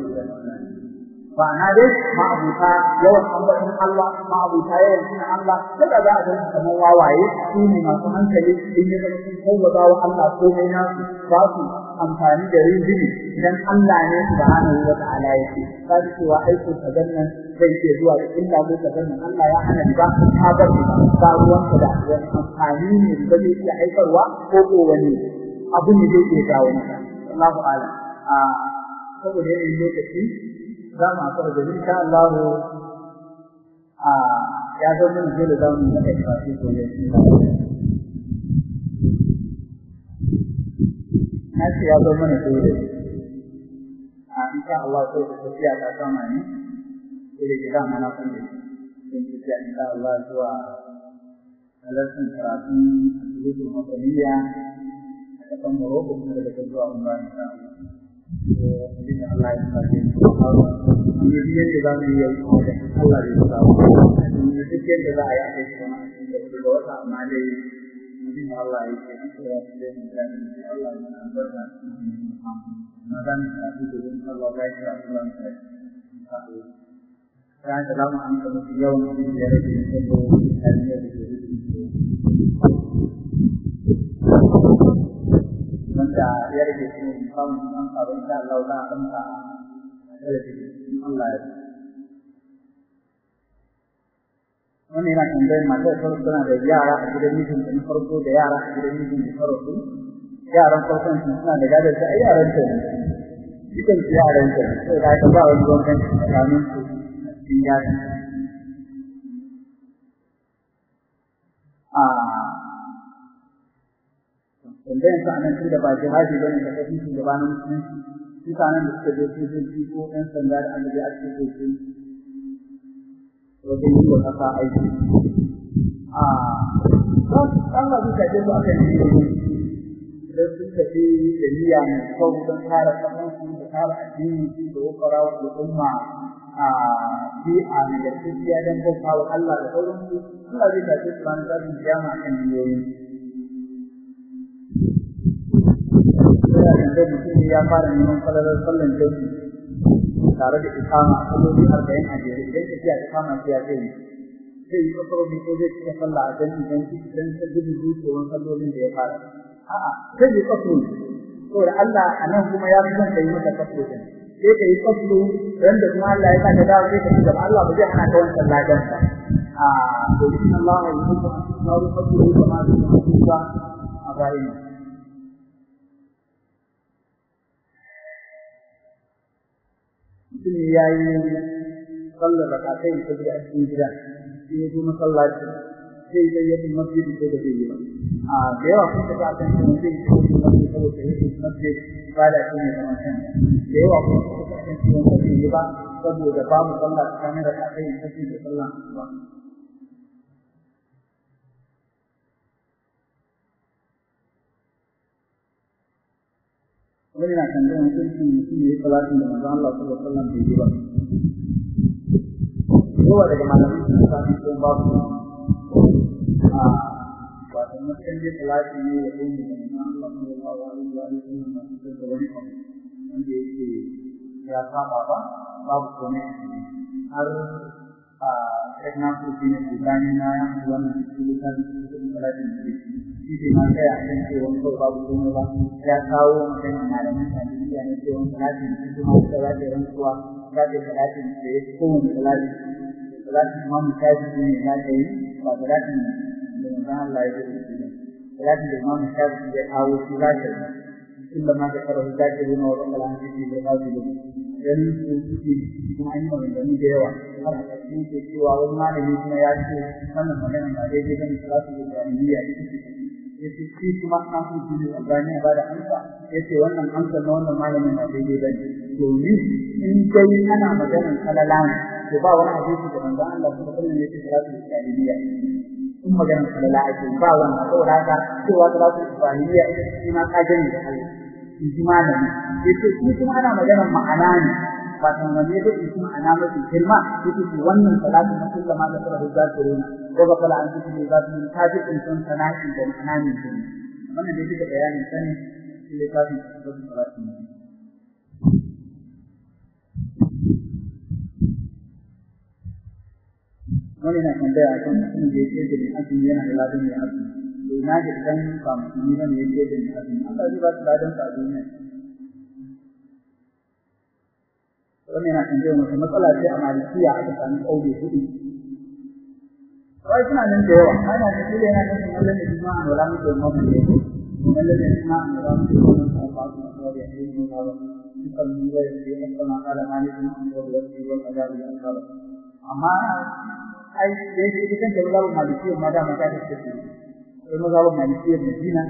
Speaker 1: ma'ana dai ma'abuta yawan ambaton Allah ma'abuta yawan suna Allah daga za a zama kamar wawaye su ne masu hankali in ya zama sun kawwaba wa Allah komai nasu ba su amfani da rizini idan Allah ne subhanahu wa ta'ala yake ba su cewa aikin ka gannan zai ke zuwa da illa ko ka gannan Allah ya hana ba ka ni ba. Ruwanka da amfani ne da zai iya haifarwa ko ko wani abin da zai iya jawo maka. Allahu a'lam. A saboda yanayin lokaci za mu haƙura da insha Allah a ya zo min za mu yi kai kafi ko ne na ce ya zo mana dole a insha Allah sai da tafiya ta kama ni sai da gidan mana kan da sai tafiya insha Allah zuwa halartar karatun asibitin makaniya kasan Morocco kuma daga zuwa Umrah insha Allah ဒီအလိုက်ပါဒီဒီရဲ့ကံကြီးရောက်တယ်အလိုက်ပါဒီဒီကျတဲ့အားအချင်းဒီလိုသာမလေးဒီအလိုက်ကိုဒီလိုပြန်ပြန်အလိုက်နာတော့တာနာဒန်ကဒီလိုလောက်လိုက်တာလမ်းဆက်အဲဒီဒါကြောင့်အမှန်တကယ်ရောက်နေတဲ့ဒီလိုအဖြစ်အပျက်တွေ wanda ya rage shi ne sabon sha Allah a in Allah ya yana tambayar farko tana da yara a gidan mijin da farko da yara a gidan mijin da farko. Yaran farkon sun suna da gadar ta yaran ta ne. Dukan su yaran ta ne. Sai da aka ba wani gwamnan tsakanin su cikin yaran. A tambayar sa nan tun da ba jihadi ba ne da kafin shugabanin musulunci. Mutanen da suka je sojoji ko ɗan sanda da annabi a cikin su wajen yi wa ƙasa aiki. A Allah zai kaje su akan yi idan sun tafi da niyya mai kyau don kare ƙasansu da kare addini su da wakara wa al'umma a bi a nagartacciya don bauta wa Allah da sauransu Allah zai kaje su ranar tashin kiyama akan niyoyin yana da mutum ya fara neman falalar sallan jami'i tare da ikama a salloli arba'in a jere idan tafiya ta kama shi ya ce ne zai yi kasarori ko zai cika sallah a jami'i don idan ta gudu zuciyar sallolin da ya fara a'a zai yi kasaro saboda Allah a nan kuma ya fi son ka yi masa kasaro din sai ka yi kasaro ran da kuma Allah ya sa ka dawo sai ka gaba Allah ba zai hana ka wancan ladan ba a to inna Allah ya yi kuma nauru kasaro kama da kuma a bayan mutum ya yi sallar da kakai ta gida a cikin gida sai ya zo masallaci sai zai yi masjid ko da zai yi ba. A da yawa kun ta kan shi zai yi masjid ko da yake masjid ba da shi ne kamar kan da yawa kun ta kan wanda zai yi ba saboda ba mu sallah tsakanin da kakai ta cikin sallah ba wani na kan ganin mutum ya yi salatin da manzo Allah sallallahu alaihi wasallam bai yi ba. Kowa daga malamin sun sami ko babu a wato mutum ya salati ne ya yi da manzo Allah sallallahu alaihi wasallam da wani abu wanda yake ya saba ba babu kome har a kai na su ne Ibrahim na ya wannan cikin salatin da shi ma kai a kan cewa ko babu komai ba ya kawo magana malamin hadisiya ne cewa salatin da kuma da za ta rantsuwa za ta salatin da ya fi kowane salati salatin ma mu tafi ne za ta yi ba salatin da manzon Allah ya yi shi ne salatin da ma mu tafi ya kawo shi za ta yi illa ma da karahu za ta yi na wa rabbal alamin da ba su dan su suke kuma an yi maganganu da yawa har a ƙarshen ke cewa wani malami kuma ya ce wannan magana ba daidai ba ne salatu da ita ce ya ce shi kuma fi jini a bani ba da amsa. Yace wannan amsa na wannan malamin ba daidai ba ne. Domin in dai ana maganar kalala ne to ba wani hadisi da manzon Allah sallallahu alaihi wasallam ya ce salatu ibrahimiyya in maganar kalala ake ba wannan saboda haka cewa salatu ibrahimiyya ita ce ma ka gani da Allah. In ji malami. Yace shi kuma ana maganar ma'ana ne. Wato wanne da shi ma'ana mafi girma yake ce wannan salatu na kullum ma da fara hujja ne ko ba kala an ji ne ba su ta ji in san sana'i da ma'ana ne ce wannan dai duka bayanin sani shi ne kafin da salatu ne wani na tambaya a kan mutum da yake da azumi yana da ladan ya azumi. To na ga idan ba musulmi ba ne yake da azumi Allah zai ba su ladan sa a duniya. Wannan yana tambayar wata matsala ce a malikiya aka sami ƙaure huɗu kawai suna nan da yawa. Ana da kila yana da sunan da jima a wala mutum ma ne. Wannan da jima a wala mutum ma ba su da ya yi mu ba. Kan mu ya yi ya kana kala malikin da ya yi wa kaza da kaza amma ai da yake kan da wala malikiya ma da mata da take akwai mazhabin malikiya Madina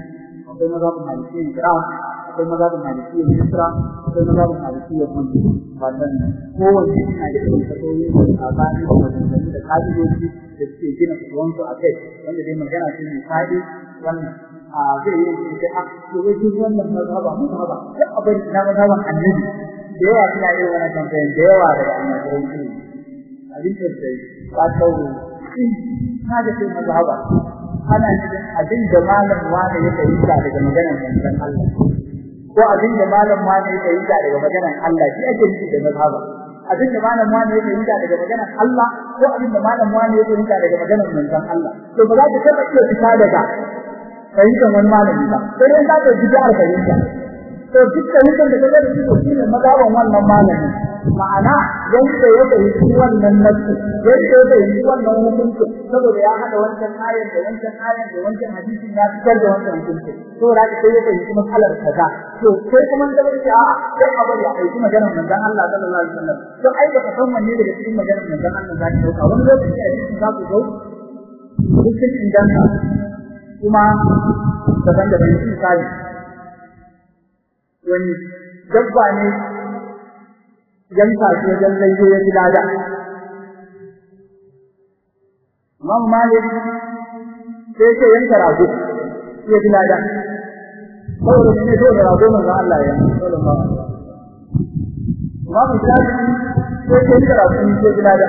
Speaker 1: akwai mazhabin malikiya Iran akwai mazhabin malikiya Misra akwai mazhabin malikiya Kudu wannan kowanne yana da irin fatoyi da saɓani da maganganu da ka'idoji da suke gina fatuwansu a kai. Wanda dai magana ce mai faɗi wannan a zai yi ce a to wai duk wannan mazhaba mazhaba duk abin na mazhaban annabi da yawa suna yin wannan tambayan da yawa daga annabi abin da sai ba tawo na da mazhaba ana cikin abin da malam wani ya fahimta daga maganar manzon Allah. Ko abin da malam wani ya fahimta daga maganar Allah shi ake nufi da mazhaba. Abin da malam wani ya fahimta daga maganar Allah ko abin da malam wani ya fahimta daga maganar manzon Allah. To ba za ka taba iya fita daga fahimtar wani malami ba sai dai za ka ji da to duk fahimtar da kaga da shi to shine mazhaban wannan malami. Ma'ana yanda ya fahimci wannan nasu yanda ya fahimci wannan hukunci saboda ya hada wancan ayar da wancan ayar da wancan hadisin ya fitar da wancan hukunci. To da ka sai ya fahimci matsalar kaza. To sai kuma da wani a sai a bari a aiki maganar manzon Allah sallallahu alaihi wasallam. To ai ba ka san wanne daga cikin maganar manzon Allah za ki ɗauka wani lokaci a cikin za ku zo dukkan kuma daban da bai misali wani dabba ne yanka shi wajen laifi ya lada. Imam Malik sai ce yanka rago ya ji lada. Saboda shi ne sai rago manzo Allah ya sallallahu alaihi wasallam. Imam Shafi'i sai ce yanka rago ya ji lada.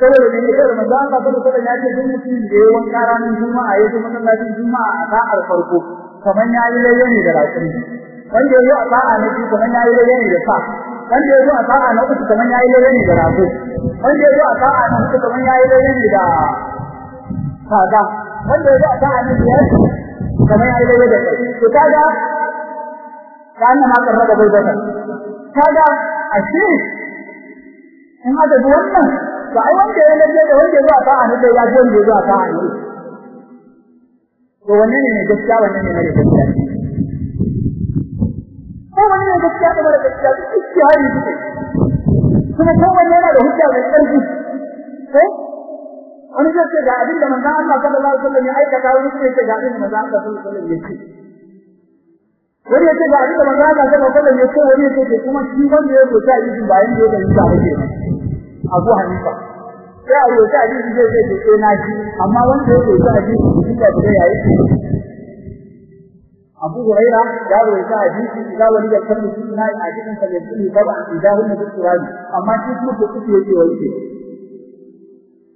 Speaker 1: Saboda ne da manzo Allah sallallahu alaihi ya ce duk mutum da ya wanka ranar Juma'a ya zo masallacin Juma'a a sa'ar farko kamar ya yi layyane da raƙumi wanda ya yi a sa'a na biyu kamar ya yi layyane da sa. Wanda ya zo a sa'a na uku kamar ya yi layyane da rago. Wanda ya zo a sa'a na uku kamar ya yi layyane da kaza. Wanda ya zo a sa'a na biyar kamar ya yi layyane da kai. To kaga ka annan ma karra da bai bata kaga ashe in haka ji wannan to ai wanda ya lalle da wanda ya zo a na ya ji wanda ya zo a na to wanne ne gaskiya wanne ne mara gaskiya? Ko wani ne gaskiya da mara gaskiya duk ijtihadi suke. Kuma ko yana da hujja mai ƙarfi. Ko? Wani ce ga abin da manzon Allah sallallahu alaihi wasallam ya aikata wani zai ce ga abin da manzon Allah sallallahu alaihi wasallam ya wani ya ce ga abin da manzon Allah sallallahu alaihi wasallam ya ce wani ya ce kuma shi wanda ya zo ta yi bayan da ya ta hake Abu Hanifa. Sai a yau ta hadisi zai ce ce na shi amma wanda ya zo ta hadisi shi da ya yi Da kan mutum na hadisin sa yanzu ba ba idan wannan da Qur'ani. Amma shi kuma ko kuke yake wani ke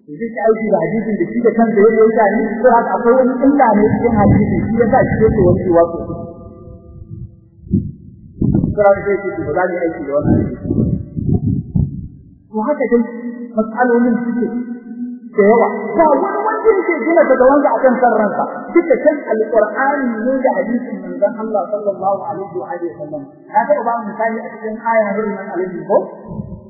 Speaker 1: Idan ka aiki da hadisin da shi da kansa yake yi tani ko haka akwai wani illa ne cikin hadisi shi yasa shi yake wani wato Sura da yake ba za aiki da wannan to haka dai matsalolin yawa. Ba wani wanda yake gina daga wanda akan san ransa duka kan alqur'ani ne da hadisin manzon Allah sallallahu alaihi wa alihi wasallam haka ba mu misali a cikin aya wurin alaihi ko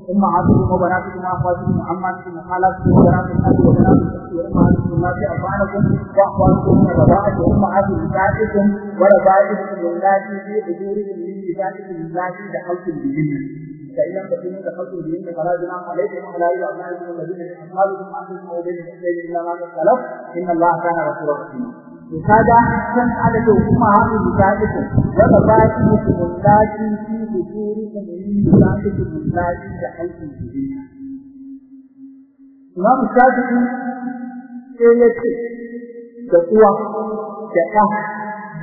Speaker 1: عاتبوا وبناتكم واخواتكم وعماتكم وخالاتكم وبنات الاب وبنات الاخت وامهاتكم اللاتي ارضعنكم واخواتكم من الرضاعه وامهات نسائكم وربائبكم اللاتي في حجوركم من نسائكم اللاتي دخلتم بهن فإن لم تكونوا دخلتم بهن فلا جناح عليكم ولا إلى أبنائكم الذين من أصحابكم أن تسمعوا بين الحسين إلا ما اختلف إن الله كان غفورا رحيما. وكذا كان عدد أمهات نسائكم وربائبكم اللاتي في حجوركم من نسائكم اللاتي دخلتم بهن Imam Shafi'i sai ya ce da uwa da ɗa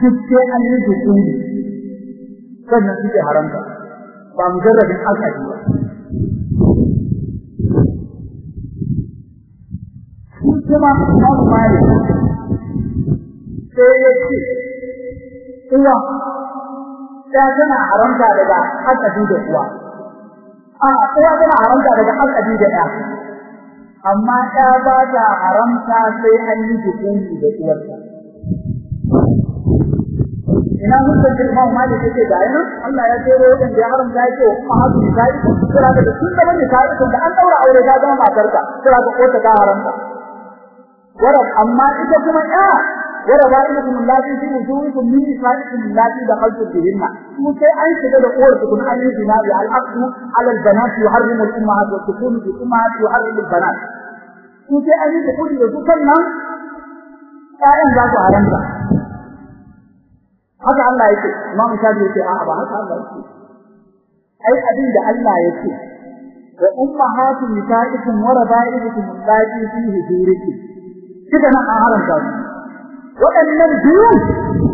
Speaker 1: duk sai an yi hukumi sannan suke haramta ba mujarradin akadi ba kuma Imam Malik sai ya ce uwa. Ta tana haramta daga akadi da uwa. A uwa tana haramta daga akadi da ɗa. Amma ɗa ba ta haramta sai an yi hukumi da uwarta. Ina hujjar Imam Malik yake da yana Allah ya ce wajen da ya haramta yake wa kuma hadu misali kira da sun wani misali kun da an daura aure ta zama matarka kira ka kota ta haramta. Wara amma ita kuma ya wara ba ina kuma lati fi wujuhikum min nisaikum lati dakhaltu bihinna mu sai an shiga da uwar ku kun an yi zina bi al aqdu ala al banat yuharrimu al ummahat wa tukunu bi ummahat yuharrimu al banat mu sai an yi da kuɗi da su sannan ƴaƴan za su haramta. Haka Allah yake Imam Shafi yake a'a ba haka Allah yake ai abin da Allah yake wa ummahatu nisaikum wa rabaibukum allati fi hujurikum kida nan an haramta su waɗannan biyu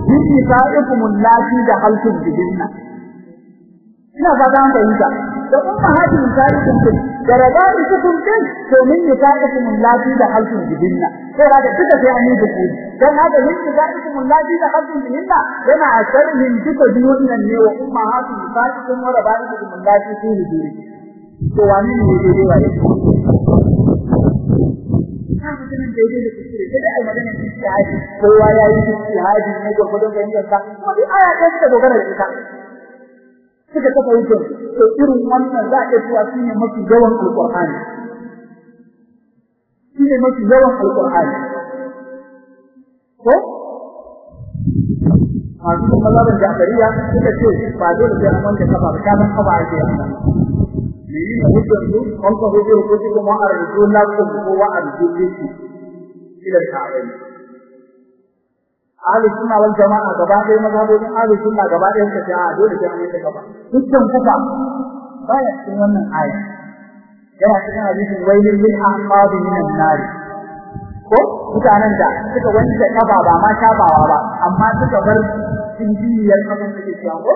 Speaker 1: bi isa'ikumul lati da halkum bihinna ina fata an fahimta da umma hadin tarihin din da rabani cikin din to min isa'ikum allati da halkum bihinna sai da duka sai an yi da ku dan haka min isa'ikum allati da halkum bihinna yana a sharhin duka biyun nan ne wa umma hadin isa'ikum wa rabani cikin allati su ne dole to wani ne daidai wa yake kan mutumin daidai da kuskure sai da ai magana ijtihadi kowa ya yi ijtihadi ne ga gudun ganin sa kuma duk aya ta ta dogara da ita suka kafa hujjar to irin wannan za a cewa shi ne mafi yawan alƙur'ani. Shi ne mafi yawan alƙur'ani. Ko? Masu kuma mazhaban jafariya suka ce ba dole sai an wanke kafa ba ta kafa ake yi menene hujjar su? An ka hujjar ko kuma arzu lakum ko wa arzu liki ila ta'awun ahli sunna wal jama'a gaba ɗaya mazhabodin ahli sunna gaba ɗaya suka ce a dole sai an yi kafa hujjan kufa baya cikin wannan aya yana cikin hadisin wailin lil aqabi min an-nar ko mutanen da suka wanke kafa ba ma shafawa ba amma suka bar jinjiyar kafan take cewa ko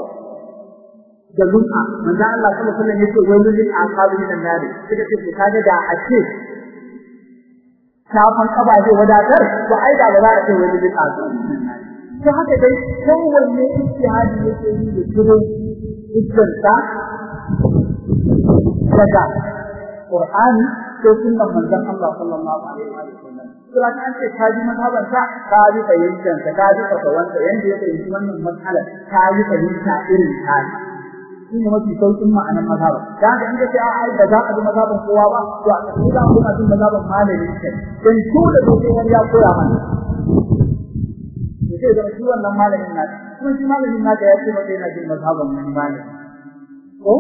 Speaker 1: da lum'a. Manzo Allah sallallahu alaihi wasallam ya ce wailin lil aqabi min an-nar suka ce kaga da a ce shafan kaba zai wadatar to ai da ba za a ce min an-nar to haka dai kowanne ijtihadi yake yi da turo hujjarsa daga Qur'ani ko sunnar manzon Allah sallallahu alaihi wa sallam. Kira kan ce ka ji mazhaban sa ka ji sa ka ji fatawanta yanda wannan matsala ka ji irin ta. Shi ne mafi sauƙin ma'anar mazhaban da haka in ka ai ba za ka bi mazhaban kowa ba to a cikin za mu bin mazhaban malamin ka dan ko da sai wani ya koya mana. Sai da shi wannan malamin na kuma shi malamin na ya ce maka yana bin mazhaban wani malami. Ko?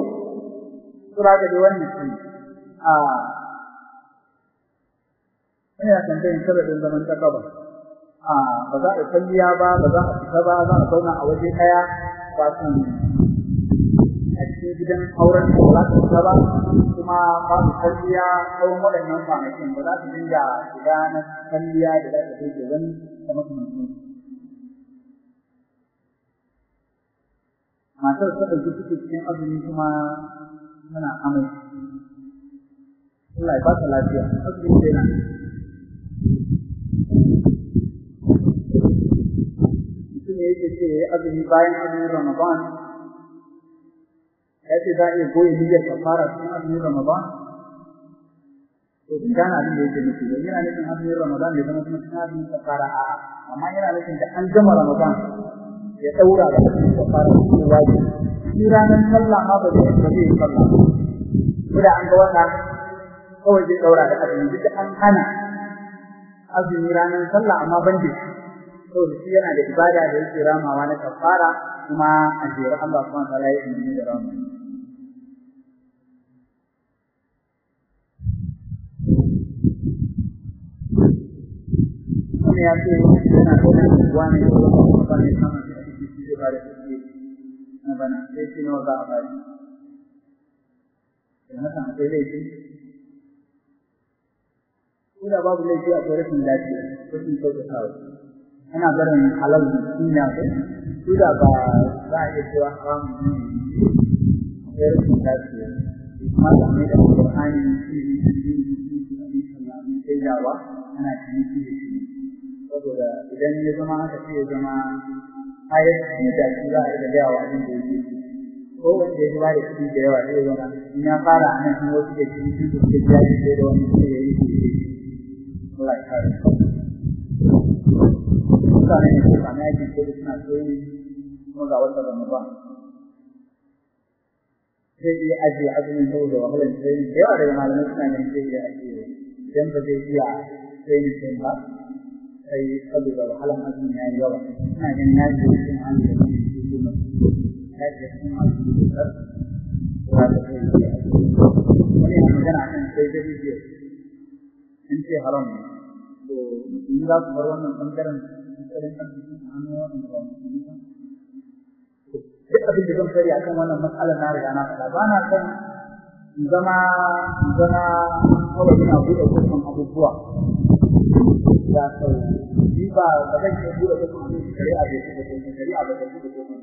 Speaker 1: Sura da wannan shi a ina tambayin sharadin zaman takaba a ba za a kalliya ba ba za a fita ba za a zauna a waje ɗaya ba su cikin gidan auren da za su ba kuma ba su kalliya tsawon waɗannan kwanakin ba za su dinga shiga na kalliya da za su kai wani da makamantan matar ta ɗauki ciki cikin azumi kuma muna amai. Allah ya ba ta lafiya. Azumi da yana mutum ya yake ce azumi bayan azumin Ramadan. Ya ce za a iya goyi niyyar kafara cikin Ramadan? To kun gane da yake nufi don yana nufin azumin Ramadan da zama kuma cikin azumin kafara a'a. Amma yana nufin da an gama Ramadan ya daura da kafara cikin wajibi. Shi ranar sallah ma ba zai zai sallah da an ga wata kawai zai daura da azumi duk an hana azumi ranar sallah amma ban da saboda shi yana da ibada da yake ramawa na kafara kuma a jere Allah subhanahu wa ta'ala ya yi da rama wani ya ce yana da wani ne ko kuma ne sama da shi shi ba da shi na bana sai shi nawa za a bari da haka akwai laifi ko da babu laifi a tsoron rashin lafiya rashin kyautatawa ana barin halal duniya ko ko da ba za a iya cewa haramun ne akwai rashin lafiya kuma da mai da Qur'ani shi ne shi ne shi ne sallallahu alaihi wa ana ciniki da shi saboda idan ya zama haka sai ya zama ayat da shi za a riga gaya wa abin da yake ko wanda ya ba da kuɗi da yawa sai ya zama in ya fara a nan shi wasu da shi shi da suke biya shi da wani sai ya yi shi Allah ya kare. Mutane ne ko kana yake ko suna soyi kuma ga wata Ramadan sai ya ajiye azumin saboda wahalar da yawa daga malamai suna ganin sai ya ajiye. Idan ba zai iya sai sai ba. Sai saboda wahalar azumin ya yi yawa ina ganin ya ce cikin hali da kuma shi kuma ya ce cikin hali da kuma ya ta kai ya wani yana magana kan sai da bidiyo in ce haram ne to in za su bar wannan ɓangaren ɓangaren arziki a hannun wannan ba musulmi ba duk abin da zan fari akan wannan matsalar na riga na faɗa ba na son in zama in zama kawai ina buɗe dukkan abubuwa guda sau ni ba ba zan da kuma shari'a da shari'a ta ce da kuma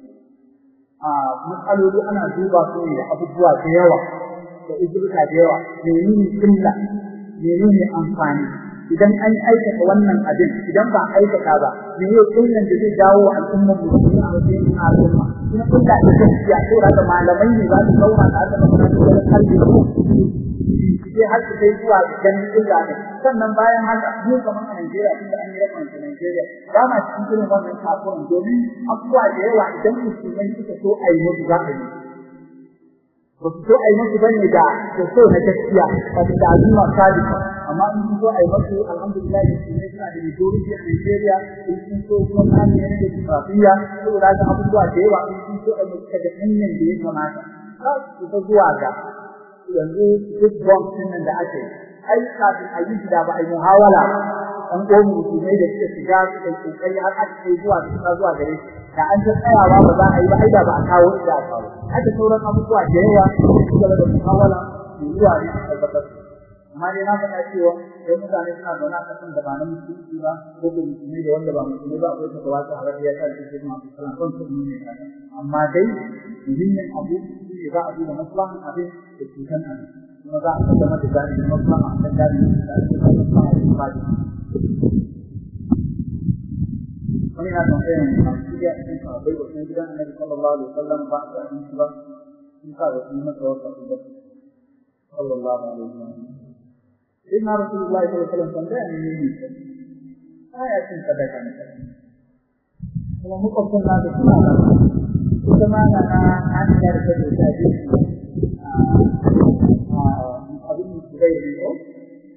Speaker 1: a matsaloli ana duba su ne da abubuwa da yawa da izurka da yawa. Menene illa? Menene amfani? Idan an aikata wannan abin idan ba aikata ba me ne illan da zai dawo wa al'ummar musulmi a wajen al'umma? Kuma illa da gaskiya ko da malamai ne za su zauna da aka fara da kalbi sai har su kai zuwa ganin illa ne. Sannan bayan haka mu kamar a Najeriya inda an yi rakon a Najeriya ba ma cikin irin wannan kasuwan domin abubuwa da yawa idan musulmai suka so a yi musu za a yi. Ba su so a yi musu ba ne da da so na gaskiya ba su da azuma sadika amma in sun so a yi musu alhamdulillah musulmai suna da majority a Najeriya in sun so kuma kame ne da kifafiya saboda haka abubuwa da yawa in sun so a yi musu da hanyar da ya kamata. Za su zuwa ga yanzu duk bomb ɗin nan da ake ai kafin a yi da ba a yi muhawala. An gomu musulmai da suka shiga suka yi ƙoƙari har aka kai zuwa suka zuwa gare shi. Da an ta tsayawa ba za a yi ba ai da ba a kawo shi da kawo. Haka sauran abubuwa da yawa su gaba da muhawala zuwa ne tabbatar. Ba ko da musulmai da wanda ba musulmai ba akwai ta wata a ya sa shi kuma su kana son su ne amma dai muhimmin abu shi ne za a duba maslahan abin da cutan abin kuma za a kaddamar da jami'in maslaha a kan jami'in da ake ba da ba wani na tambayar masu iya cikin sahabbai da kuma gidan annabi sallallahu alaihi wasallam ba su abinci ba sun sa da kuma masa wata ba sallallahu alaihi wasallam إن رسول الله صلى الله عليه وسلم صلى آية صدقة ومن قصد الله بسمعنا سمعنا عن ذلك الحديث أبي بن زبير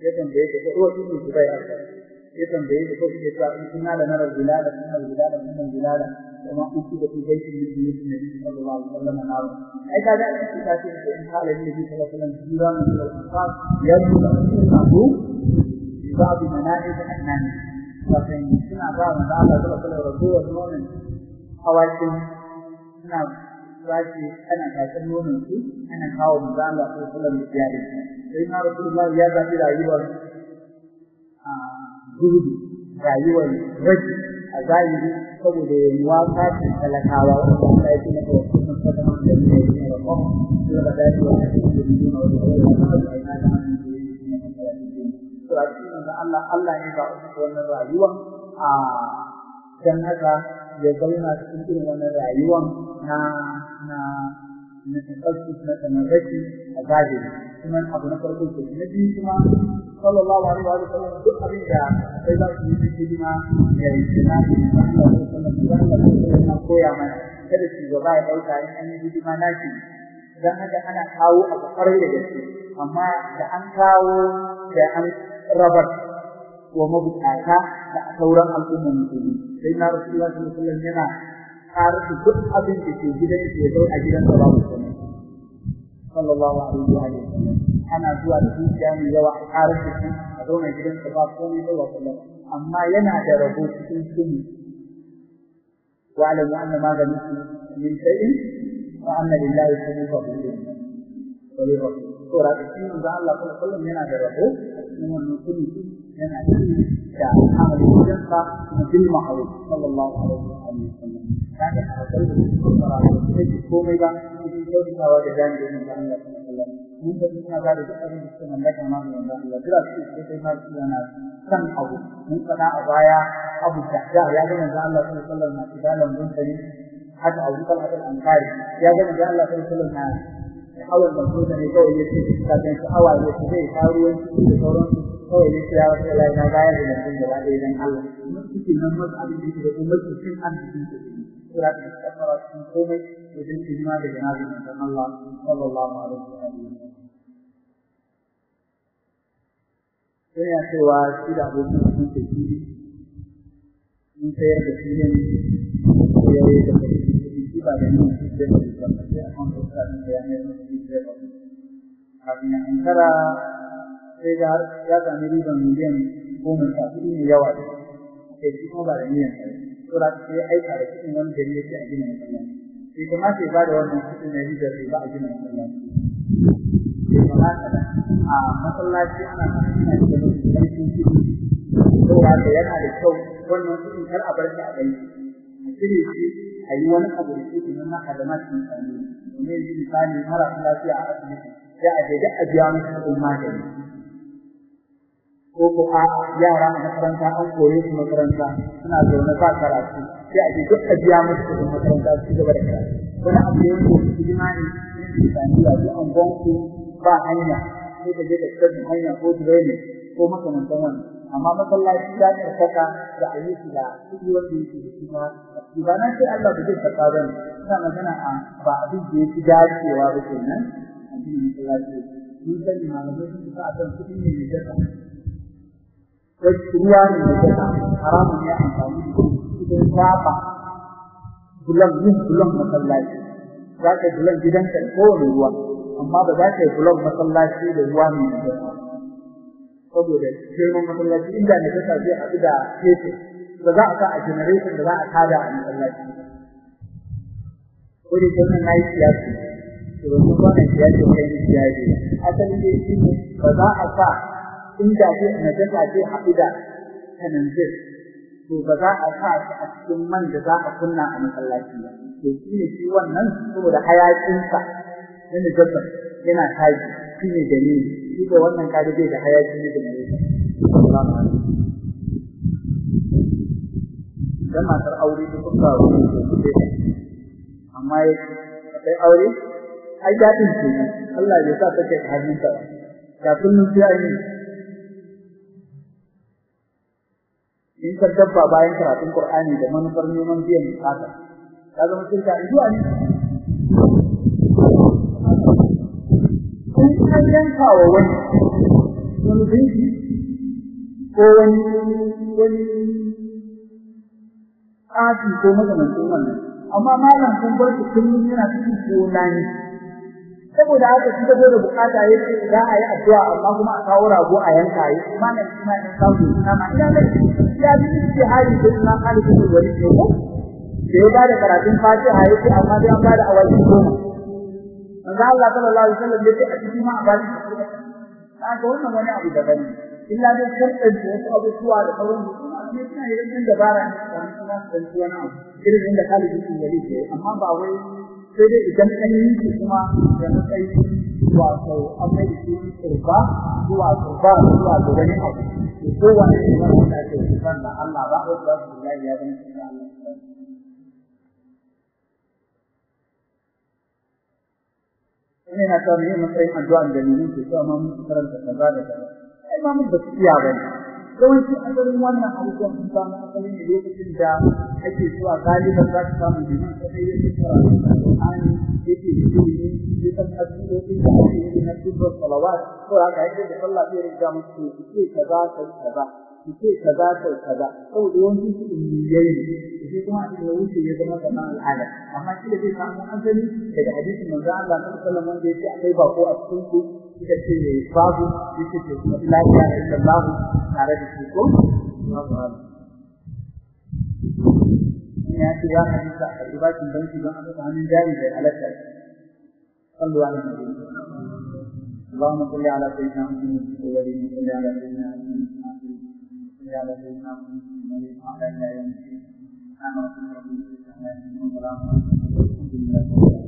Speaker 1: يقول بيته هو ابن زبير da ya tambaye ta ko ke ta in kuna da narar bilala da bilala da bilala kuma ku ku da kai shi ne ne ne sallallahu alaihi wasallam na ai ka ga shi ta ce in hala ne bi sallallahu alaihi wasallam jira ne da fasad ya yi da abu babu mana'ib annani kafin suna ba mu da Allah sallallahu alaihi wasallam nonon awakin suna zaci ana ƙasar nonon su ana kawo mu da Allah sallallahu alaihi wasallam iyali sai na Rasulullah ya zabi rayuwar gudu rayuwar raji a zahiri saboda ya waƙa ta talakawa wanda Allah ya tuna da wasu sadama da ne ne da kuma da da ya wa ta da duniya wa da ya ta to a cikin da Allah Allah ne ba su wannan rayuwa a dan haka ya zauna cikin irin wannan rayuwan na na na tsarki na tsanarci a zahiri. Kuma abu na farko ke na biyu kuma sallallahu alaihi wa sallam duk abin da sai za su yi hidima ya yi da Allah sallallahu alaihi wa sallam koya mana. Kada shi gaba ya ɗauka in an yi hidima na shi. Dan haka ana kawo abu ƙwarai da gaske. Amma da an kawo da an rabar wa mabukata da sauran al'ummar musulmi. Sai na rasulullahi sallallahu alaihi wasallam yana ƙara duk abin da ke gidan shi ya a gidan sa babu komai. Sallallahu alaihi wa sallam. Ana zuwa da dukiya mai yawa a ƙara da shi a gidan sa ba komai da amma yana da rabo cikin sunni wa alamu anna min wa anna lillahi to da sallallahu alaihi yana da rabo cikin wannan yana da amalin bil ma'ruf. Sallallahu alaihi wa sallam. Kaga a kai da da shi komai ba. Cikin kyautawa da jami'in da Allah alaihi wa mun da suna da duk abin da suka mallaka ma wanda Allah. Jira su sai sai ma su yana san abu. Mun fada a baya abu da ya ga manzo Allah sallallahu alaihi wa sallam na idalan mun tare haka abu kan hadal ankari ya ga manzo Allah sallallahu alaihi wa sallam na hawan da ko ne kawai ya ce kafin sha'awa ne sai karuwanci da sauransu. Kawai ne ya wata lai na bayar da mutum da ba idan Allah. Mun suke nan masu abin da yake da kuma cikin arzikin su sura ta tsara cikin komai wajen hidima da janabin manzon Allah sallallahu alaihi cewa shi da abokin sun ce shi mun sayar da shi ne ya yi da shi ba da nan shi da shi ba sai a kan da ya ne shi da ba kafin ya ankara sai ga ya sami riban miliyan goma sha kuɗi ne yawa sai shi kuma ba da niyan sai da sai aika da kuɗin wani gari yake a gina masallaci. Sai kuma sai ba da wannan kuɗin na ribar sai ba a gina masallaci. Sai kamata da a masallaci ana ina da ƙarfin kuɗi. Saboda haka yana da kyau wannan kuɗin kar a bar shi a ɗan a cire shi a yi wani abu da shi kuma na hadamatin tsaro ne misali mara lafiya a asibiti sai a je duk a biya musu kuɗin magani. Ko ko a yara a makaranta an koye su makaranta suna zaune ba karatu sai a duk a biya musu kuɗin makaranta su gaba da karatu. Wani abu da yake hidima ne islamiyya ko an gonku ba hanya sai ka je ka cikin hanya ko training ko makamantan wannan. Amma masallaci ya tsaka da ayyuka da kuɗi wanda yake da kuma ba na sai Allah da zai saka ba ne ina magana a ba abin da yake dacewa ba kenan. A cikin masallaci mun sani malamai sun sa kan kuɗi ne mai jaka ruwa ne mai jaka haramun ya amfani da idan kwaba bulan yin bulan masallaci. Za ka bulan gidanka da kowane ruwa amma ba za ka yi bulan masallaci da ruwa mai jaka saboda girman masallaci inda ne ta zai haɗu da fetur ba za a sa a generation da za a tada a masallaci. Ko da kuma na yi siyasi to ba na siyasi ko yi siyasi asali dai shi ne ba za a sa inda ce na jaka ce haɗu da kananzir to ba za a sa shi a cikin man da za a kunna a masallaci ba. To shi ne shi wannan saboda hayaƙinsa na najasa yana tashi shi ne dalili. Shi da wannan kare bai da hayaki ne da mai dan matar aure ta kuka kuke amma akwai aure? Ai daɗin ce Allah ya sa take ta kafin mun sai ai in ka dabba bayan karatun Qur'ani da manufar neman biyan buƙata. Ka zama shirka zuwa ne. In an yanka wa wani wani dinki ko wani wani ƙafi ko makamancin wannan. Amma malam kun bar shi kullum yana cikin gona ne. Saboda haka shi da da buƙata ya ce za a yi addu'a amma kuma a kawo rago a yanka yi. Malam shi ma in kawo shi ma ina da ya bi shi hali da ina hali da wani ne ko? Da ya ba da karatun fatiha yake amma dai an ba da awaki goma. Allah sallallahu alaihi wasallam ya ce a cikin ma a ba da kaga wannan wani abu da ba ne illa dai sharɗan da wasu abubuwa da sauran su. Ne suna yin dabara ne wani kuma su danci wani abu. Irin inda Khalid bin Walid amma ba wai sai dai idan an yi kuma da matsayi. Wato an mai da shi kurba zuwa kurba zuwa ga wani abu. To kowane ne wanda da ke kusan da Allah ba su da ya zama shi Allah. Ini na ta ne matsayin addu'a da ne ke cewa ma mun karanta kaza da kaza. Ai ma mun ba su iya ba ne yawanci asalin wannan abubuwan sun samu asali ne lokacin da ake zuwa galiban za ka samu jini ɗaya yake karatu da Qur'ani yake ilimi ya san addu'o'in da ake yi na dubbar salawat ko haka yake da sallah sai riga musu ce kaza kaza ce kaza kai kaza. Saboda yawancin su ilmiyai ne shi kuma a cikin wuce ya zama kamar al'ada. Amma shi da zai samu asali daga hadisin manzo Allah sallallahu alaihi wasallam wanda yake akwai bako a cikin ku suka ce babu yake ce kuma la ilaha illallah tare da shi ko? Ya ya hadisa a dubakin banki don aka hannun jari da alaƙa sallu ala nabi اللهم صل على سيدنا محمد الذي صل على سيدنا محمد. صل على سيدنا محمد. وعلى اله وصحبه وسلم الحمد لله